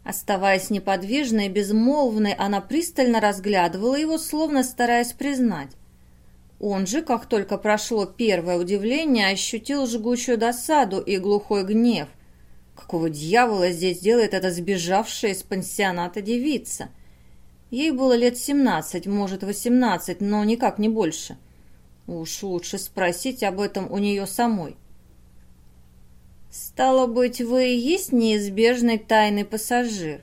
Оставаясь неподвижной и безмолвной, она пристально разглядывала его, словно стараясь признать. Он же, как только прошло первое удивление, ощутил жгучую досаду и глухой гнев. Какого дьявола здесь делает эта сбежавшая из пансионата девица? Ей было лет семнадцать, может, восемнадцать, но никак не больше. Уж лучше спросить об этом у нее самой. «Стало быть, вы и есть неизбежный тайный пассажир?»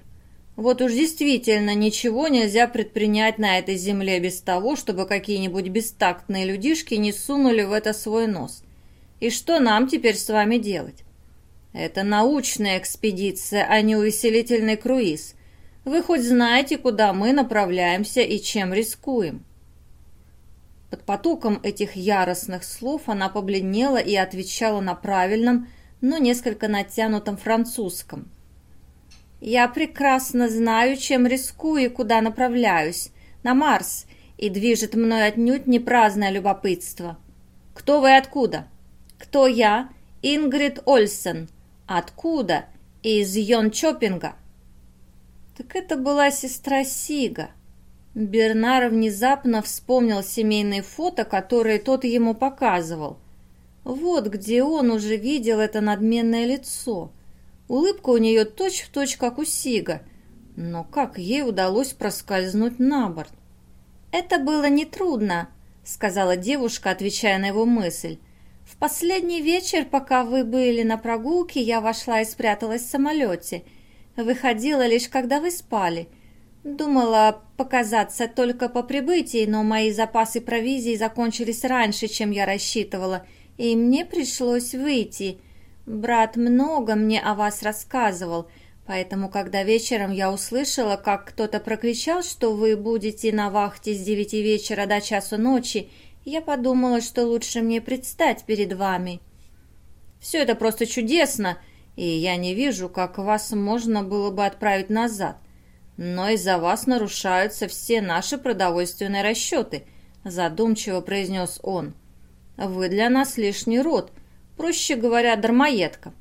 Вот уж действительно ничего нельзя предпринять на этой земле без того, чтобы какие-нибудь бестактные людишки не сунули в это свой нос. И что нам теперь с вами делать? Это научная экспедиция, а не увеселительный круиз. Вы хоть знаете, куда мы направляемся и чем рискуем?» Под потоком этих яростных слов она побледнела и отвечала на правильном, но несколько натянутом французском. «Я прекрасно знаю, чем рискую и куда направляюсь. На Марс, и движет мной отнюдь не праздное любопытство. Кто вы откуда?» «Кто я?» «Ингрид Ольсен». «Откуда?» «Из Йончопинга». Так это была сестра Сига. Бернар внезапно вспомнил семейные фото, которые тот ему показывал. Вот где он уже видел это надменное лицо. Улыбка у нее точь-в-точь, точь, как у Сига. Но как ей удалось проскользнуть на борт? «Это было нетрудно», — сказала девушка, отвечая на его мысль. «В последний вечер, пока вы были на прогулке, я вошла и спряталась в самолете. Выходила лишь, когда вы спали. Думала показаться только по прибытии, но мои запасы провизии закончились раньше, чем я рассчитывала, и мне пришлось выйти. Брат много мне о вас рассказывал, поэтому, когда вечером я услышала, как кто-то прокричал, что вы будете на вахте с девяти вечера до часу ночи, я подумала, что лучше мне предстать перед вами. Все это просто чудесно, и я не вижу, как вас можно было бы отправить назад. Но из-за вас нарушаются все наши продовольственные расчеты, задумчиво произнес он. Вы для нас лишний род, проще говоря, дармоедка.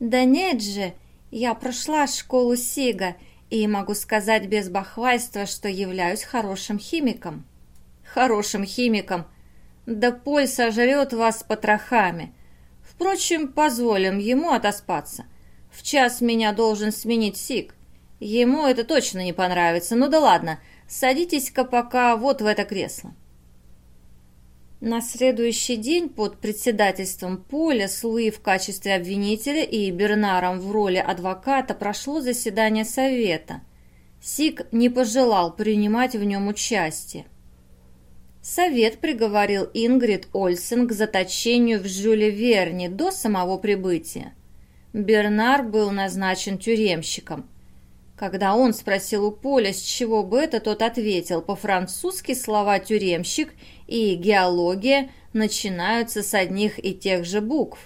Да нет же, я прошла школу Сига и могу сказать без бахвальства, что являюсь хорошим химиком. Хорошим химиком. Да Поль сожрет вас потрохами. Впрочем, позволим ему отоспаться. В час меня должен сменить Сиг. Ему это точно не понравится. Ну да ладно, садитесь-ка пока вот в это кресло. На следующий день под председательством Поля с Луи в качестве обвинителя и Бернаром в роли адвоката прошло заседание совета. Сик не пожелал принимать в нем участие. Совет приговорил Ингрид Ольсен к заточению в Жюле Верне до самого прибытия. Бернар был назначен тюремщиком – когда он спросил у Поля, с чего бы это, тот ответил, по-французски слова «тюремщик» и «геология» начинаются с одних и тех же букв.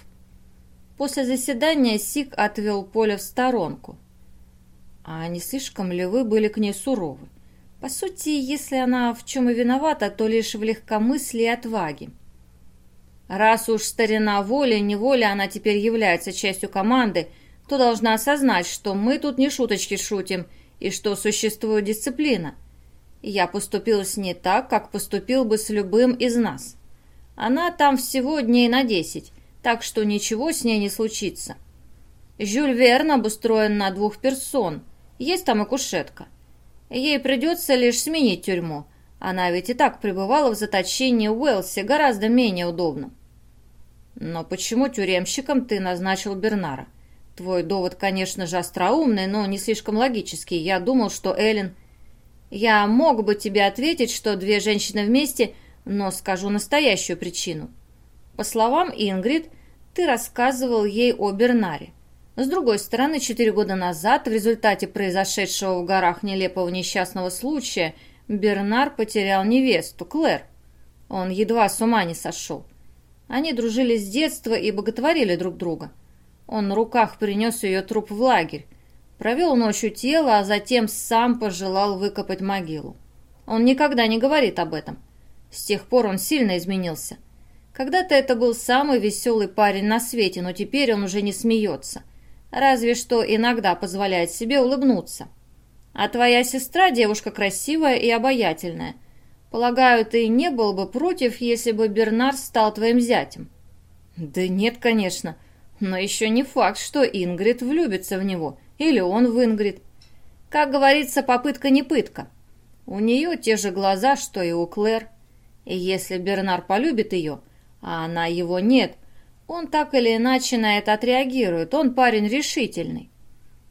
После заседания Сик отвел Поля в сторонку. А не слишком ли вы были к ней суровы? По сути, если она в чем и виновата, то лишь в легкомыслии и отваге. Раз уж старина воля-неволя она теперь является частью команды – то должна осознать, что мы тут не шуточки шутим и что существует дисциплина. Я поступил с ней так, как поступил бы с любым из нас. Она там всего дней на десять, так что ничего с ней не случится. Жюль Верн обустроен на двух персон, есть там и кушетка. Ей придется лишь сменить тюрьму. Она ведь и так пребывала в заточении в Уэлсе гораздо менее удобно. Но почему тюремщиком ты назначил Бернара? Твой довод, конечно же, остроумный, но не слишком логический. Я думал, что Эллен... Я мог бы тебе ответить, что две женщины вместе, но скажу настоящую причину. По словам Ингрид, ты рассказывал ей о Бернаре. С другой стороны, четыре года назад, в результате произошедшего в горах нелепого несчастного случая, Бернар потерял невесту, Клэр. Он едва с ума не сошел. Они дружили с детства и боготворили друг друга. Он на руках принес ее труп в лагерь, провел ночью тело, а затем сам пожелал выкопать могилу. Он никогда не говорит об этом. С тех пор он сильно изменился. Когда-то это был самый веселый парень на свете, но теперь он уже не смеется. Разве что иногда позволяет себе улыбнуться. А твоя сестра девушка красивая и обаятельная. Полагаю, ты не был бы против, если бы Бернар стал твоим зятем? Да нет, конечно. Но еще не факт, что Ингрид влюбится в него, или он в Ингрид. Как говорится, попытка не пытка. У нее те же глаза, что и у Клэр. И если Бернар полюбит ее, а она его нет, он так или иначе на это отреагирует, он парень решительный.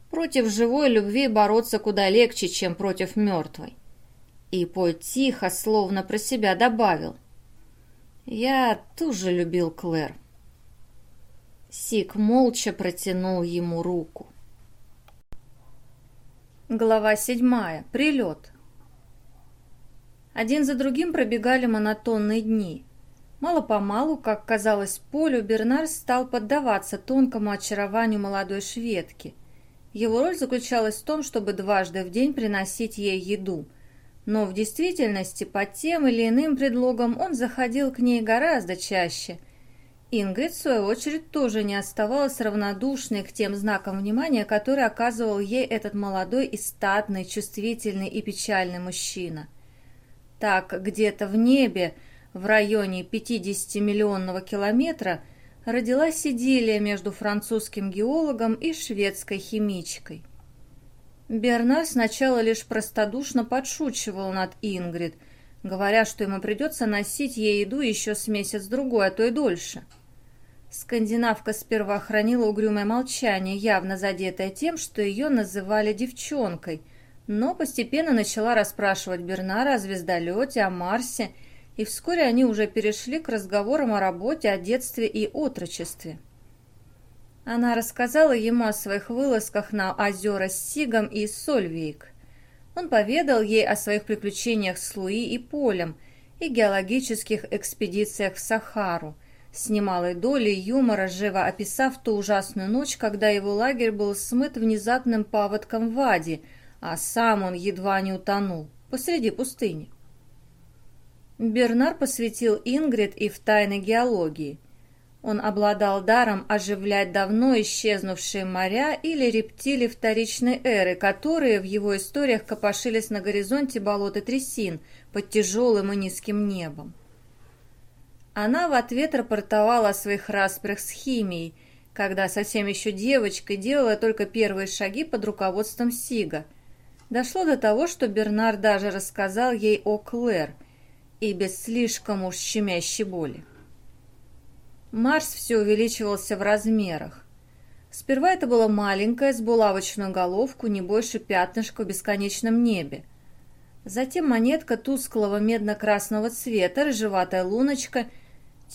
Против живой любви бороться куда легче, чем против мертвой. И Поль тихо, словно про себя добавил. «Я тоже любил Клэр». Сик молча протянул ему руку. Глава седьмая. Прилет. Один за другим пробегали монотонные дни. Мало-помалу, как казалось Полю, Бернар стал поддаваться тонкому очарованию молодой шведки. Его роль заключалась в том, чтобы дважды в день приносить ей еду. Но в действительности, под тем или иным предлогом, он заходил к ней гораздо чаще. Ингрид, в свою очередь, тоже не оставалась равнодушной к тем знакам внимания, которые оказывал ей этот молодой и статный, чувствительный и печальный мужчина. Так, где-то в небе, в районе 50-миллионного километра родилась идиллия между французским геологом и шведской химичкой. Бернар сначала лишь простодушно подшучивал над Ингрид, говоря, что ему придется носить ей еду еще с месяц-другой, а то и дольше. Скандинавка сперва хранила угрюмое молчание, явно задетая тем, что ее называли девчонкой, но постепенно начала расспрашивать Бернара о звездолете, о Марсе и вскоре они уже перешли к разговорам о работе, о детстве и отрочестве. Она рассказала ему о своих вылазках на озера Сигом и Сольвейк. Он поведал ей о своих приключениях с Луи и Полем и геологических экспедициях в Сахару, с немалой долей юмора, живо описав ту ужасную ночь, когда его лагерь был смыт внезапным паводком в Ваде, а сам он едва не утонул посреди пустыни. Бернар посвятил Ингрид и в тайны геологии. Он обладал даром оживлять давно исчезнувшие моря или рептилии вторичной эры, которые в его историях копошились на горизонте болот и трясин под тяжелым и низким небом. Она в ответ рапортовала о своих распрях с химией, когда совсем еще девочкой делала только первые шаги под руководством Сига. Дошло до того, что Бернар даже рассказал ей о Клэр – и без слишком уж щемящей боли. Марс все увеличивался в размерах. Сперва это было маленькое, с булавочную головку, не больше пятнышка в бесконечном небе. Затем монетка тусклого медно-красного цвета, рыжеватая луночка.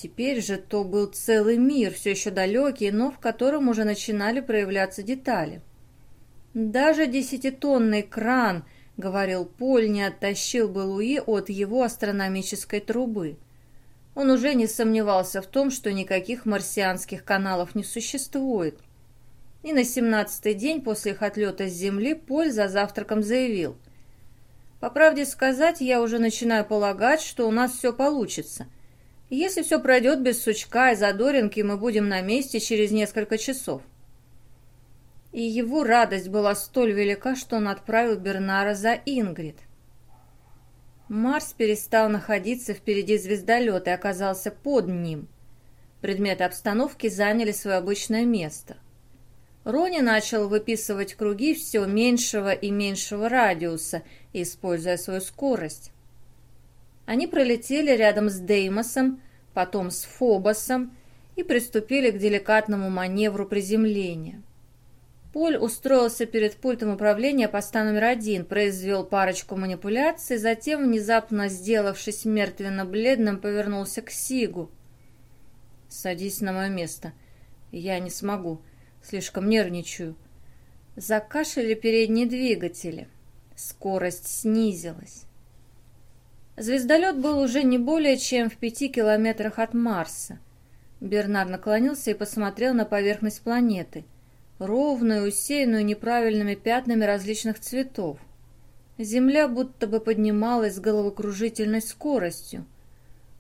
Теперь же то был целый мир, все еще далекий, но в котором уже начинали проявляться детали. Даже десятитонный кран — говорил Поль, не оттащил бы Луи от его астрономической трубы. Он уже не сомневался в том, что никаких марсианских каналов не существует. И на семнадцатый день после их отлета с Земли Поль за завтраком заявил. «По правде сказать, я уже начинаю полагать, что у нас все получится. Если все пройдет без сучка и задоринки, мы будем на месте через несколько часов» и его радость была столь велика, что он отправил Бернара за Ингрид. Марс перестал находиться впереди звездолета и оказался под ним. Предметы обстановки заняли свое обычное место. Рони начал выписывать круги все меньшего и меньшего радиуса, используя свою скорость. Они пролетели рядом с Деймосом, потом с Фобосом и приступили к деликатному маневру приземления. Поль устроился перед пультом управления поста номер один, произвел парочку манипуляций, затем, внезапно сделавшись мертвенно-бледным, повернулся к Сигу. «Садись на мое место. Я не смогу. Слишком нервничаю». Закашляли передние двигатели. Скорость снизилась. Звездолет был уже не более чем в пяти километрах от Марса. Бернар наклонился и посмотрел на поверхность планеты – ровную, усеянную неправильными пятнами различных цветов. Земля будто бы поднималась с головокружительной скоростью.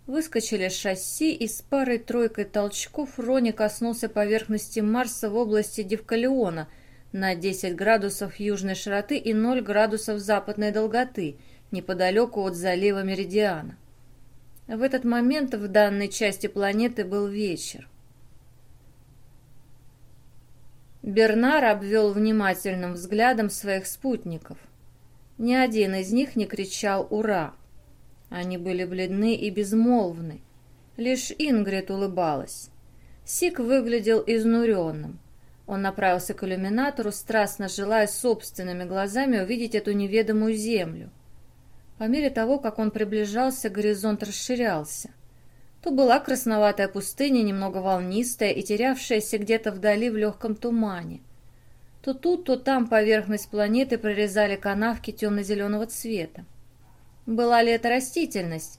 Выскочили шасси, и с парой-тройкой толчков Рони коснулся поверхности Марса в области Девкалиона на 10 градусов южной широты и 0 градусов западной долготы, неподалеку от залива Меридиана. В этот момент в данной части планеты был вечер. Бернар обвел внимательным взглядом своих спутников. Ни один из них не кричал «Ура!». Они были бледны и безмолвны. Лишь Ингрид улыбалась. Сик выглядел изнуренным. Он направился к иллюминатору, страстно желая собственными глазами увидеть эту неведомую землю. По мере того, как он приближался, горизонт расширялся. То была красноватая пустыня, немного волнистая и терявшаяся где-то вдали в легком тумане. То тут, то там поверхность планеты прорезали канавки темно-зеленого цвета. Была ли это растительность?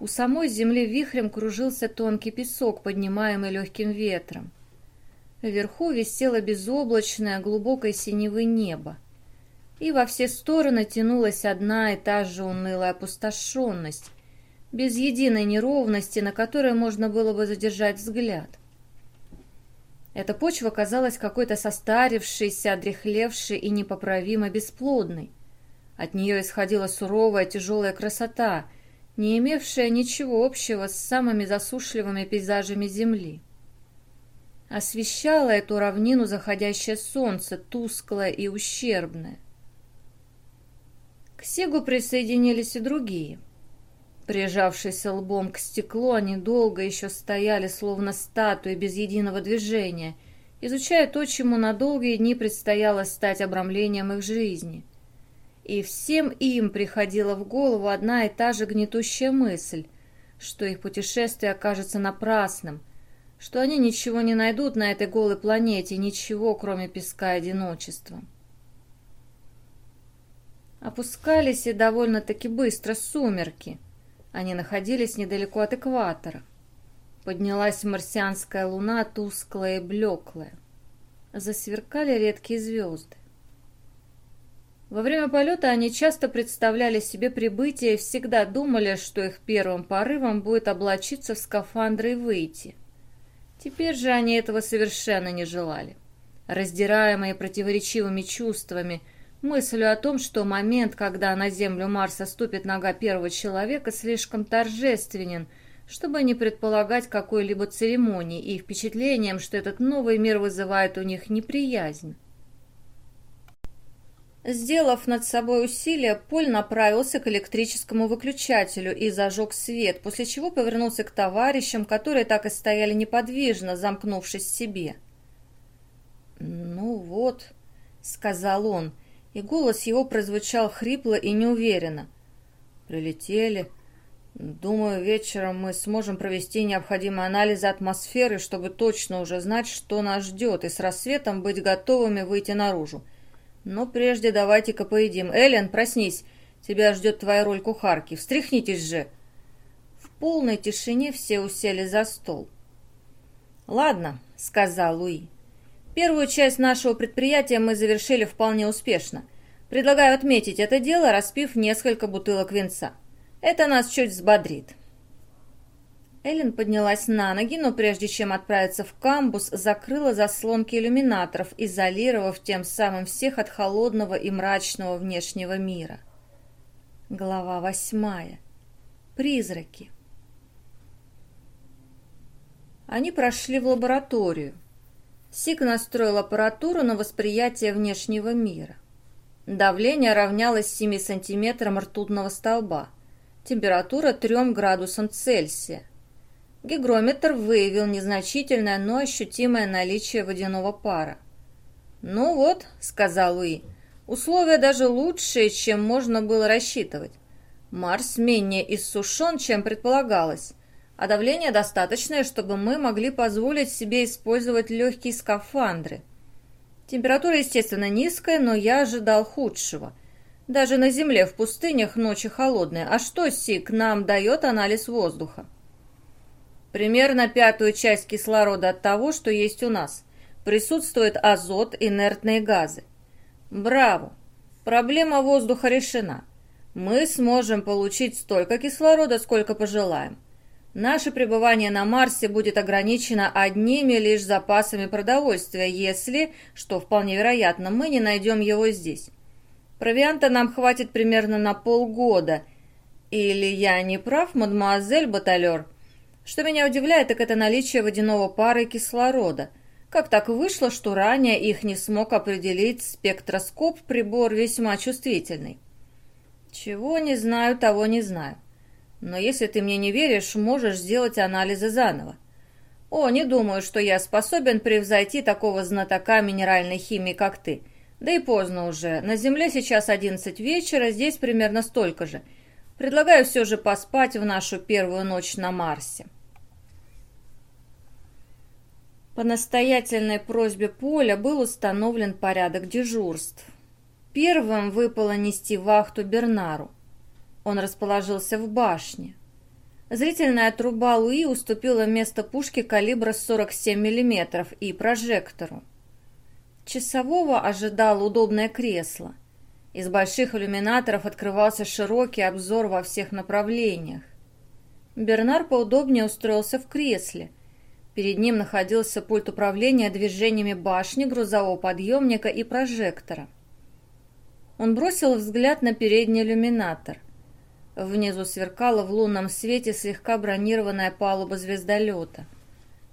У самой земли вихрем кружился тонкий песок, поднимаемый легким ветром. Вверху висело безоблачное, глубокое синевое небо. И во все стороны тянулась одна и та же унылая опустошенность, без единой неровности, на которой можно было бы задержать взгляд. Эта почва казалась какой-то состарившейся, одрехлевшей и непоправимо бесплодной. От нее исходила суровая тяжелая красота, не имевшая ничего общего с самыми засушливыми пейзажами земли. Освещало эту равнину заходящее солнце, тусклое и ущербное. К Сегу присоединились и другие. Прижавшись лбом к стеклу, они долго еще стояли, словно статуи, без единого движения, изучая то, чему на долгие дни предстояло стать обрамлением их жизни. И всем им приходила в голову одна и та же гнетущая мысль, что их путешествие окажется напрасным, что они ничего не найдут на этой голой планете, ничего, кроме песка и одиночества. Опускались и довольно-таки быстро сумерки. Они находились недалеко от экватора. Поднялась марсианская луна, тусклая и блеклая. Засверкали редкие звезды. Во время полета они часто представляли себе прибытие и всегда думали, что их первым порывом будет облачиться в скафандры и выйти. Теперь же они этого совершенно не желали. Раздираемые противоречивыми чувствами, мыслью о том, что момент, когда на землю Марса ступит нога первого человека, слишком торжественен, чтобы не предполагать какой-либо церемонии, и впечатлением, что этот новый мир вызывает у них неприязнь. Сделав над собой усилие, Поль направился к электрическому выключателю и зажег свет, после чего повернулся к товарищам, которые так и стояли неподвижно, замкнувшись в себе. «Ну вот», — сказал он, и голос его прозвучал хрипло и неуверенно. «Прилетели. Думаю, вечером мы сможем провести необходимые анализы атмосферы, чтобы точно уже знать, что нас ждет, и с рассветом быть готовыми выйти наружу. Но прежде давайте-ка поедим. Эллен, проснись. Тебя ждет твоя роль кухарки. Встряхнитесь же. В полной тишине все усели за стол. «Ладно», — сказал Луи. «Первую часть нашего предприятия мы завершили вполне успешно. Предлагаю отметить это дело, распив несколько бутылок винца. Это нас чуть взбодрит». Эллен поднялась на ноги, но прежде чем отправиться в камбус, закрыла заслонки иллюминаторов, изолировав тем самым всех от холодного и мрачного внешнего мира. Глава восьмая. Призраки. Они прошли в лабораторию. Сик настроил аппаратуру на восприятие внешнего мира. Давление равнялось 7 сантиметрам ртутного столба. Температура 3 градусам Цельсия. Гигрометр выявил незначительное, но ощутимое наличие водяного пара. «Ну вот», — сказал Уи, — «условия даже лучшие, чем можно было рассчитывать. Марс менее иссушен, чем предполагалось, а давление достаточное, чтобы мы могли позволить себе использовать легкие скафандры. Температура, естественно, низкая, но я ожидал худшего. Даже на Земле в пустынях ночи холодные. А что, Сик, нам дает анализ воздуха?» Примерно пятую часть кислорода от того, что есть у нас. Присутствует азот, инертные газы. Браво! Проблема воздуха решена. Мы сможем получить столько кислорода, сколько пожелаем. Наше пребывание на Марсе будет ограничено одними лишь запасами продовольствия, если, что вполне вероятно, мы не найдем его здесь. Провианта нам хватит примерно на полгода. Или я не прав, мадемуазель Баталер? Что меня удивляет, так это наличие водяного пара и кислорода. Как так вышло, что ранее их не смог определить спектроскоп, прибор весьма чувствительный? Чего не знаю, того не знаю. Но если ты мне не веришь, можешь сделать анализы заново. О, не думаю, что я способен превзойти такого знатока минеральной химии, как ты. Да и поздно уже. На Земле сейчас одиннадцать вечера, здесь примерно столько же. Предлагаю все же поспать в нашу первую ночь на Марсе. По настоятельной просьбе Поля был установлен порядок дежурств. Первым выпало нести вахту Бернару. Он расположился в башне. Зрительная труба Луи уступила место пушке калибра 47 мм и прожектору. Часового ожидало удобное кресло. Из больших иллюминаторов открывался широкий обзор во всех направлениях. Бернар поудобнее устроился в кресле. Перед ним находился пульт управления движениями башни, грузового подъемника и прожектора. Он бросил взгляд на передний иллюминатор. Внизу сверкала в лунном свете слегка бронированная палуба звездолета.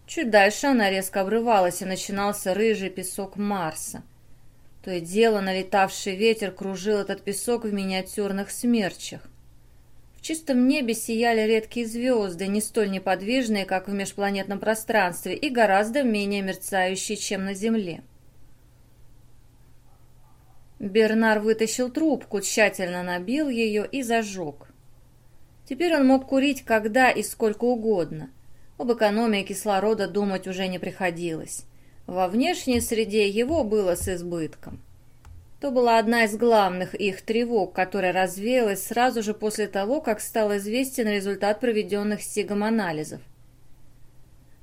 Чуть дальше она резко обрывалась, и начинался рыжий песок Марса. То и дело налетавший ветер кружил этот песок в миниатюрных смерчах. В чистом небе сияли редкие звезды, не столь неподвижные, как в межпланетном пространстве, и гораздо менее мерцающие, чем на Земле. Бернар вытащил трубку, тщательно набил ее и зажег. Теперь он мог курить когда и сколько угодно. Об экономии кислорода думать уже не приходилось. Во внешней среде его было с избытком. То была одна из главных их тревог, которая развеялась сразу же после того, как стал известен результат проведенных сигом-анализов.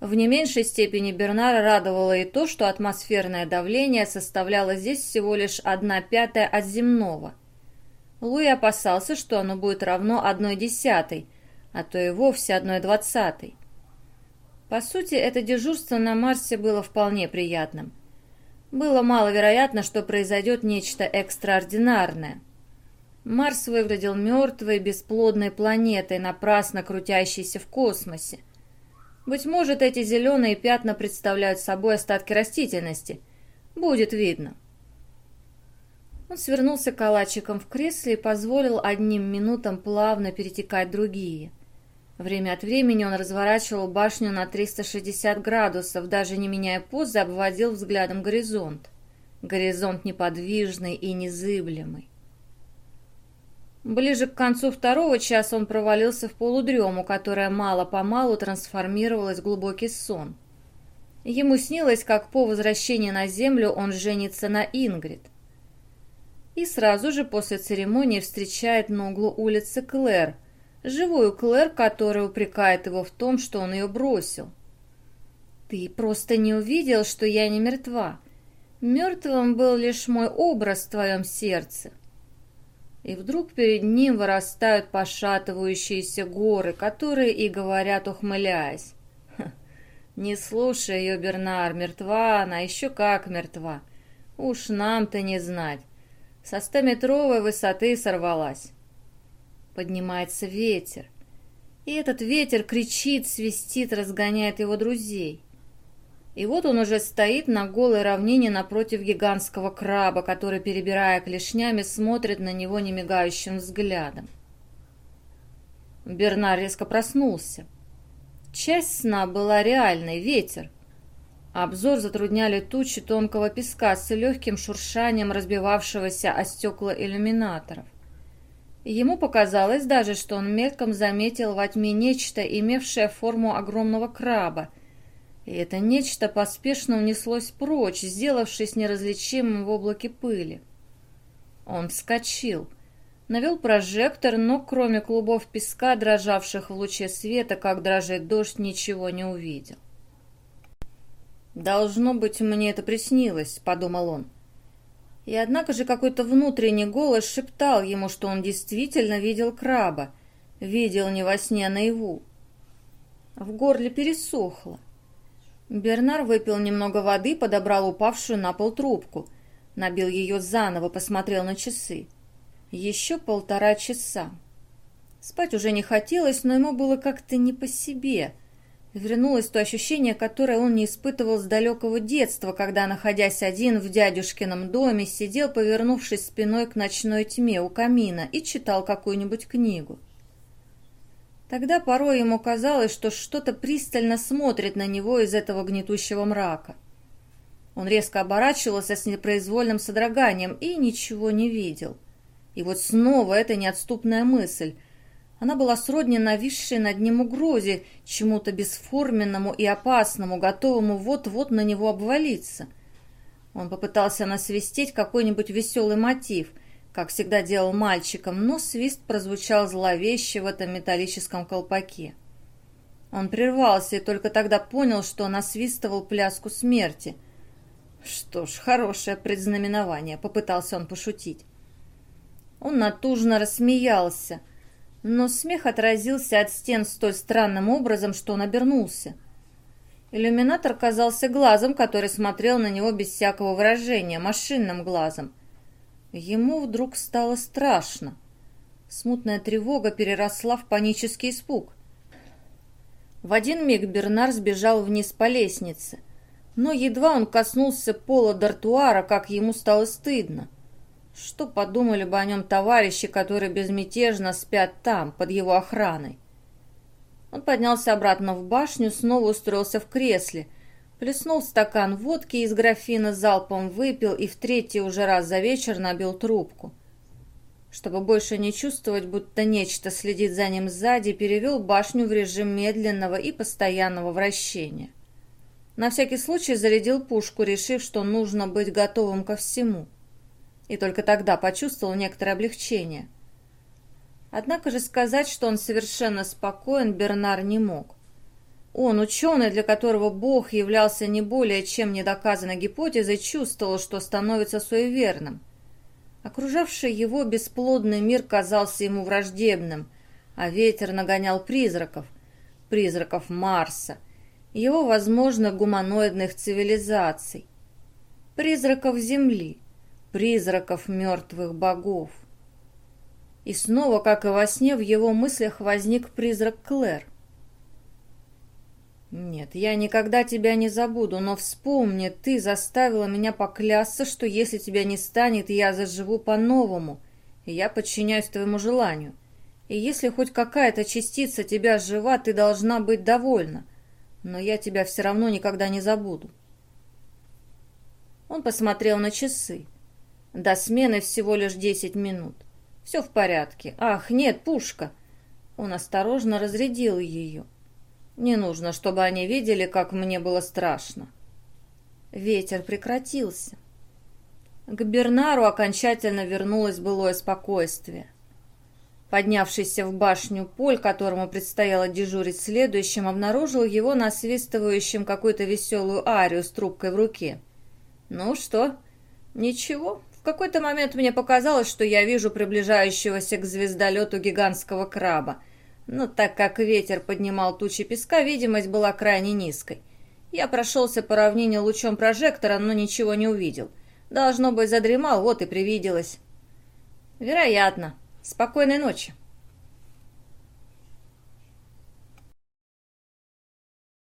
В не меньшей степени Бернара радовало и то, что атмосферное давление составляло здесь всего лишь одна пятая от земного. Луи опасался, что оно будет равно одной десятой, а то и вовсе одной двадцатой. По сути, это дежурство на Марсе было вполне приятным. Было маловероятно, что произойдет нечто экстраординарное. Марс выглядел мертвой, бесплодной планетой, напрасно крутящейся в космосе. Быть может, эти зеленые пятна представляют собой остатки растительности. Будет видно. Он свернулся калачиком в кресле и позволил одним минутам плавно перетекать другие – Время от времени он разворачивал башню на 360 градусов, даже не меняя позы, обводил взглядом горизонт. Горизонт неподвижный и незыблемый. Ближе к концу второго часа он провалился в полудрему, которая мало-помалу трансформировалась в глубокий сон. Ему снилось, как по возвращении на землю он женится на Ингрид. И сразу же после церемонии встречает на углу улицы Клэр, живую Клэр, которая упрекает его в том, что он ее бросил. «Ты просто не увидел, что я не мертва. Мертвым был лишь мой образ в твоем сердце». И вдруг перед ним вырастают пошатывающиеся горы, которые и говорят, ухмыляясь. «Не слушай ее, Бернар, мертва она, еще как мертва. Уж нам-то не знать. Со стометровой высоты сорвалась. Поднимается ветер. И этот ветер кричит, свистит, разгоняет его друзей. И вот он уже стоит на голой равнине напротив гигантского краба, который, перебирая клешнями, смотрит на него немигающим взглядом. Бернар резко проснулся. Часть сна была реальной, ветер. Обзор затрудняли тучи тонкого песка с легким шуршанием разбивавшегося о стекла иллюминаторов. Ему показалось даже, что он мельком заметил во тьме нечто, имевшее форму огромного краба. И это нечто поспешно унеслось прочь, сделавшись неразличимым в облаке пыли. Он вскочил. Навел прожектор, но кроме клубов песка, дрожавших в луче света, как дрожит дождь, ничего не увидел. «Должно быть, мне это приснилось», — подумал он. И однако же какой-то внутренний голос шептал ему, что он действительно видел краба. Видел не во сне, а наяву. В горле пересохло. Бернар выпил немного воды, подобрал упавшую на пол трубку. Набил ее заново, посмотрел на часы. Еще полтора часа. Спать уже не хотелось, но ему было как-то не по себе — Вернулось то ощущение, которое он не испытывал с далекого детства, когда, находясь один в дядюшкином доме, сидел, повернувшись спиной к ночной тьме у камина и читал какую-нибудь книгу. Тогда порой ему казалось, что что-то пристально смотрит на него из этого гнетущего мрака. Он резко оборачивался с непроизвольным содроганием и ничего не видел. И вот снова эта неотступная мысль. Она была сродни нависшей над ним угрозе, чему-то бесформенному и опасному, готовому вот-вот на него обвалиться. Он попытался насвистеть какой-нибудь веселый мотив, как всегда делал мальчиком, но свист прозвучал зловеще в этом металлическом колпаке. Он прервался и только тогда понял, что насвистывал пляску смерти. Что ж, хорошее предзнаменование, попытался он пошутить. Он натужно рассмеялся, но смех отразился от стен столь странным образом, что он обернулся. Иллюминатор казался глазом, который смотрел на него без всякого выражения, машинным глазом. Ему вдруг стало страшно. Смутная тревога переросла в панический испуг. В один миг Бернар сбежал вниз по лестнице, но едва он коснулся пола дартуара, как ему стало стыдно. Что подумали бы о нем товарищи, которые безмятежно спят там, под его охраной? Он поднялся обратно в башню, снова устроился в кресле, плеснул стакан водки из графина, залпом выпил и в третий уже раз за вечер набил трубку. Чтобы больше не чувствовать, будто нечто следит за ним сзади, перевел башню в режим медленного и постоянного вращения. На всякий случай зарядил пушку, решив, что нужно быть готовым ко всему. И только тогда почувствовал некоторое облегчение. Однако же сказать, что он совершенно спокоен, Бернар не мог. Он, ученый, для которого Бог являлся не более чем недоказанной гипотезой, чувствовал, что становится суеверным. Окружавший его бесплодный мир казался ему враждебным, а ветер нагонял призраков, призраков Марса, его возможных гуманоидных цивилизаций, призраков Земли, призраков мертвых богов. И снова, как и во сне, в его мыслях возник призрак Клэр. «Нет, я никогда тебя не забуду, но вспомни, ты заставила меня поклясться, что если тебя не станет, я заживу по-новому, и я подчиняюсь твоему желанию. И если хоть какая-то частица тебя жива, ты должна быть довольна, но я тебя все равно никогда не забуду». Он посмотрел на часы. До смены всего лишь десять минут. Все в порядке. Ах, нет, пушка. Он осторожно разрядил ее. Не нужно, чтобы они видели, как мне было страшно. Ветер прекратился. К Бернару окончательно вернулось былое спокойствие. Поднявшийся в башню Поль, которому предстояло дежурить следующим, обнаружил его насвистывающим какую-то веселую арию с трубкой в руке. «Ну что?» «Ничего, какой-то момент мне показалось, что я вижу приближающегося к звездолету гигантского краба. Но так как ветер поднимал тучи песка, видимость была крайне низкой. Я прошелся по равнине лучом прожектора, но ничего не увидел. Должно быть, задремал, вот и привиделось. Вероятно. Спокойной ночи.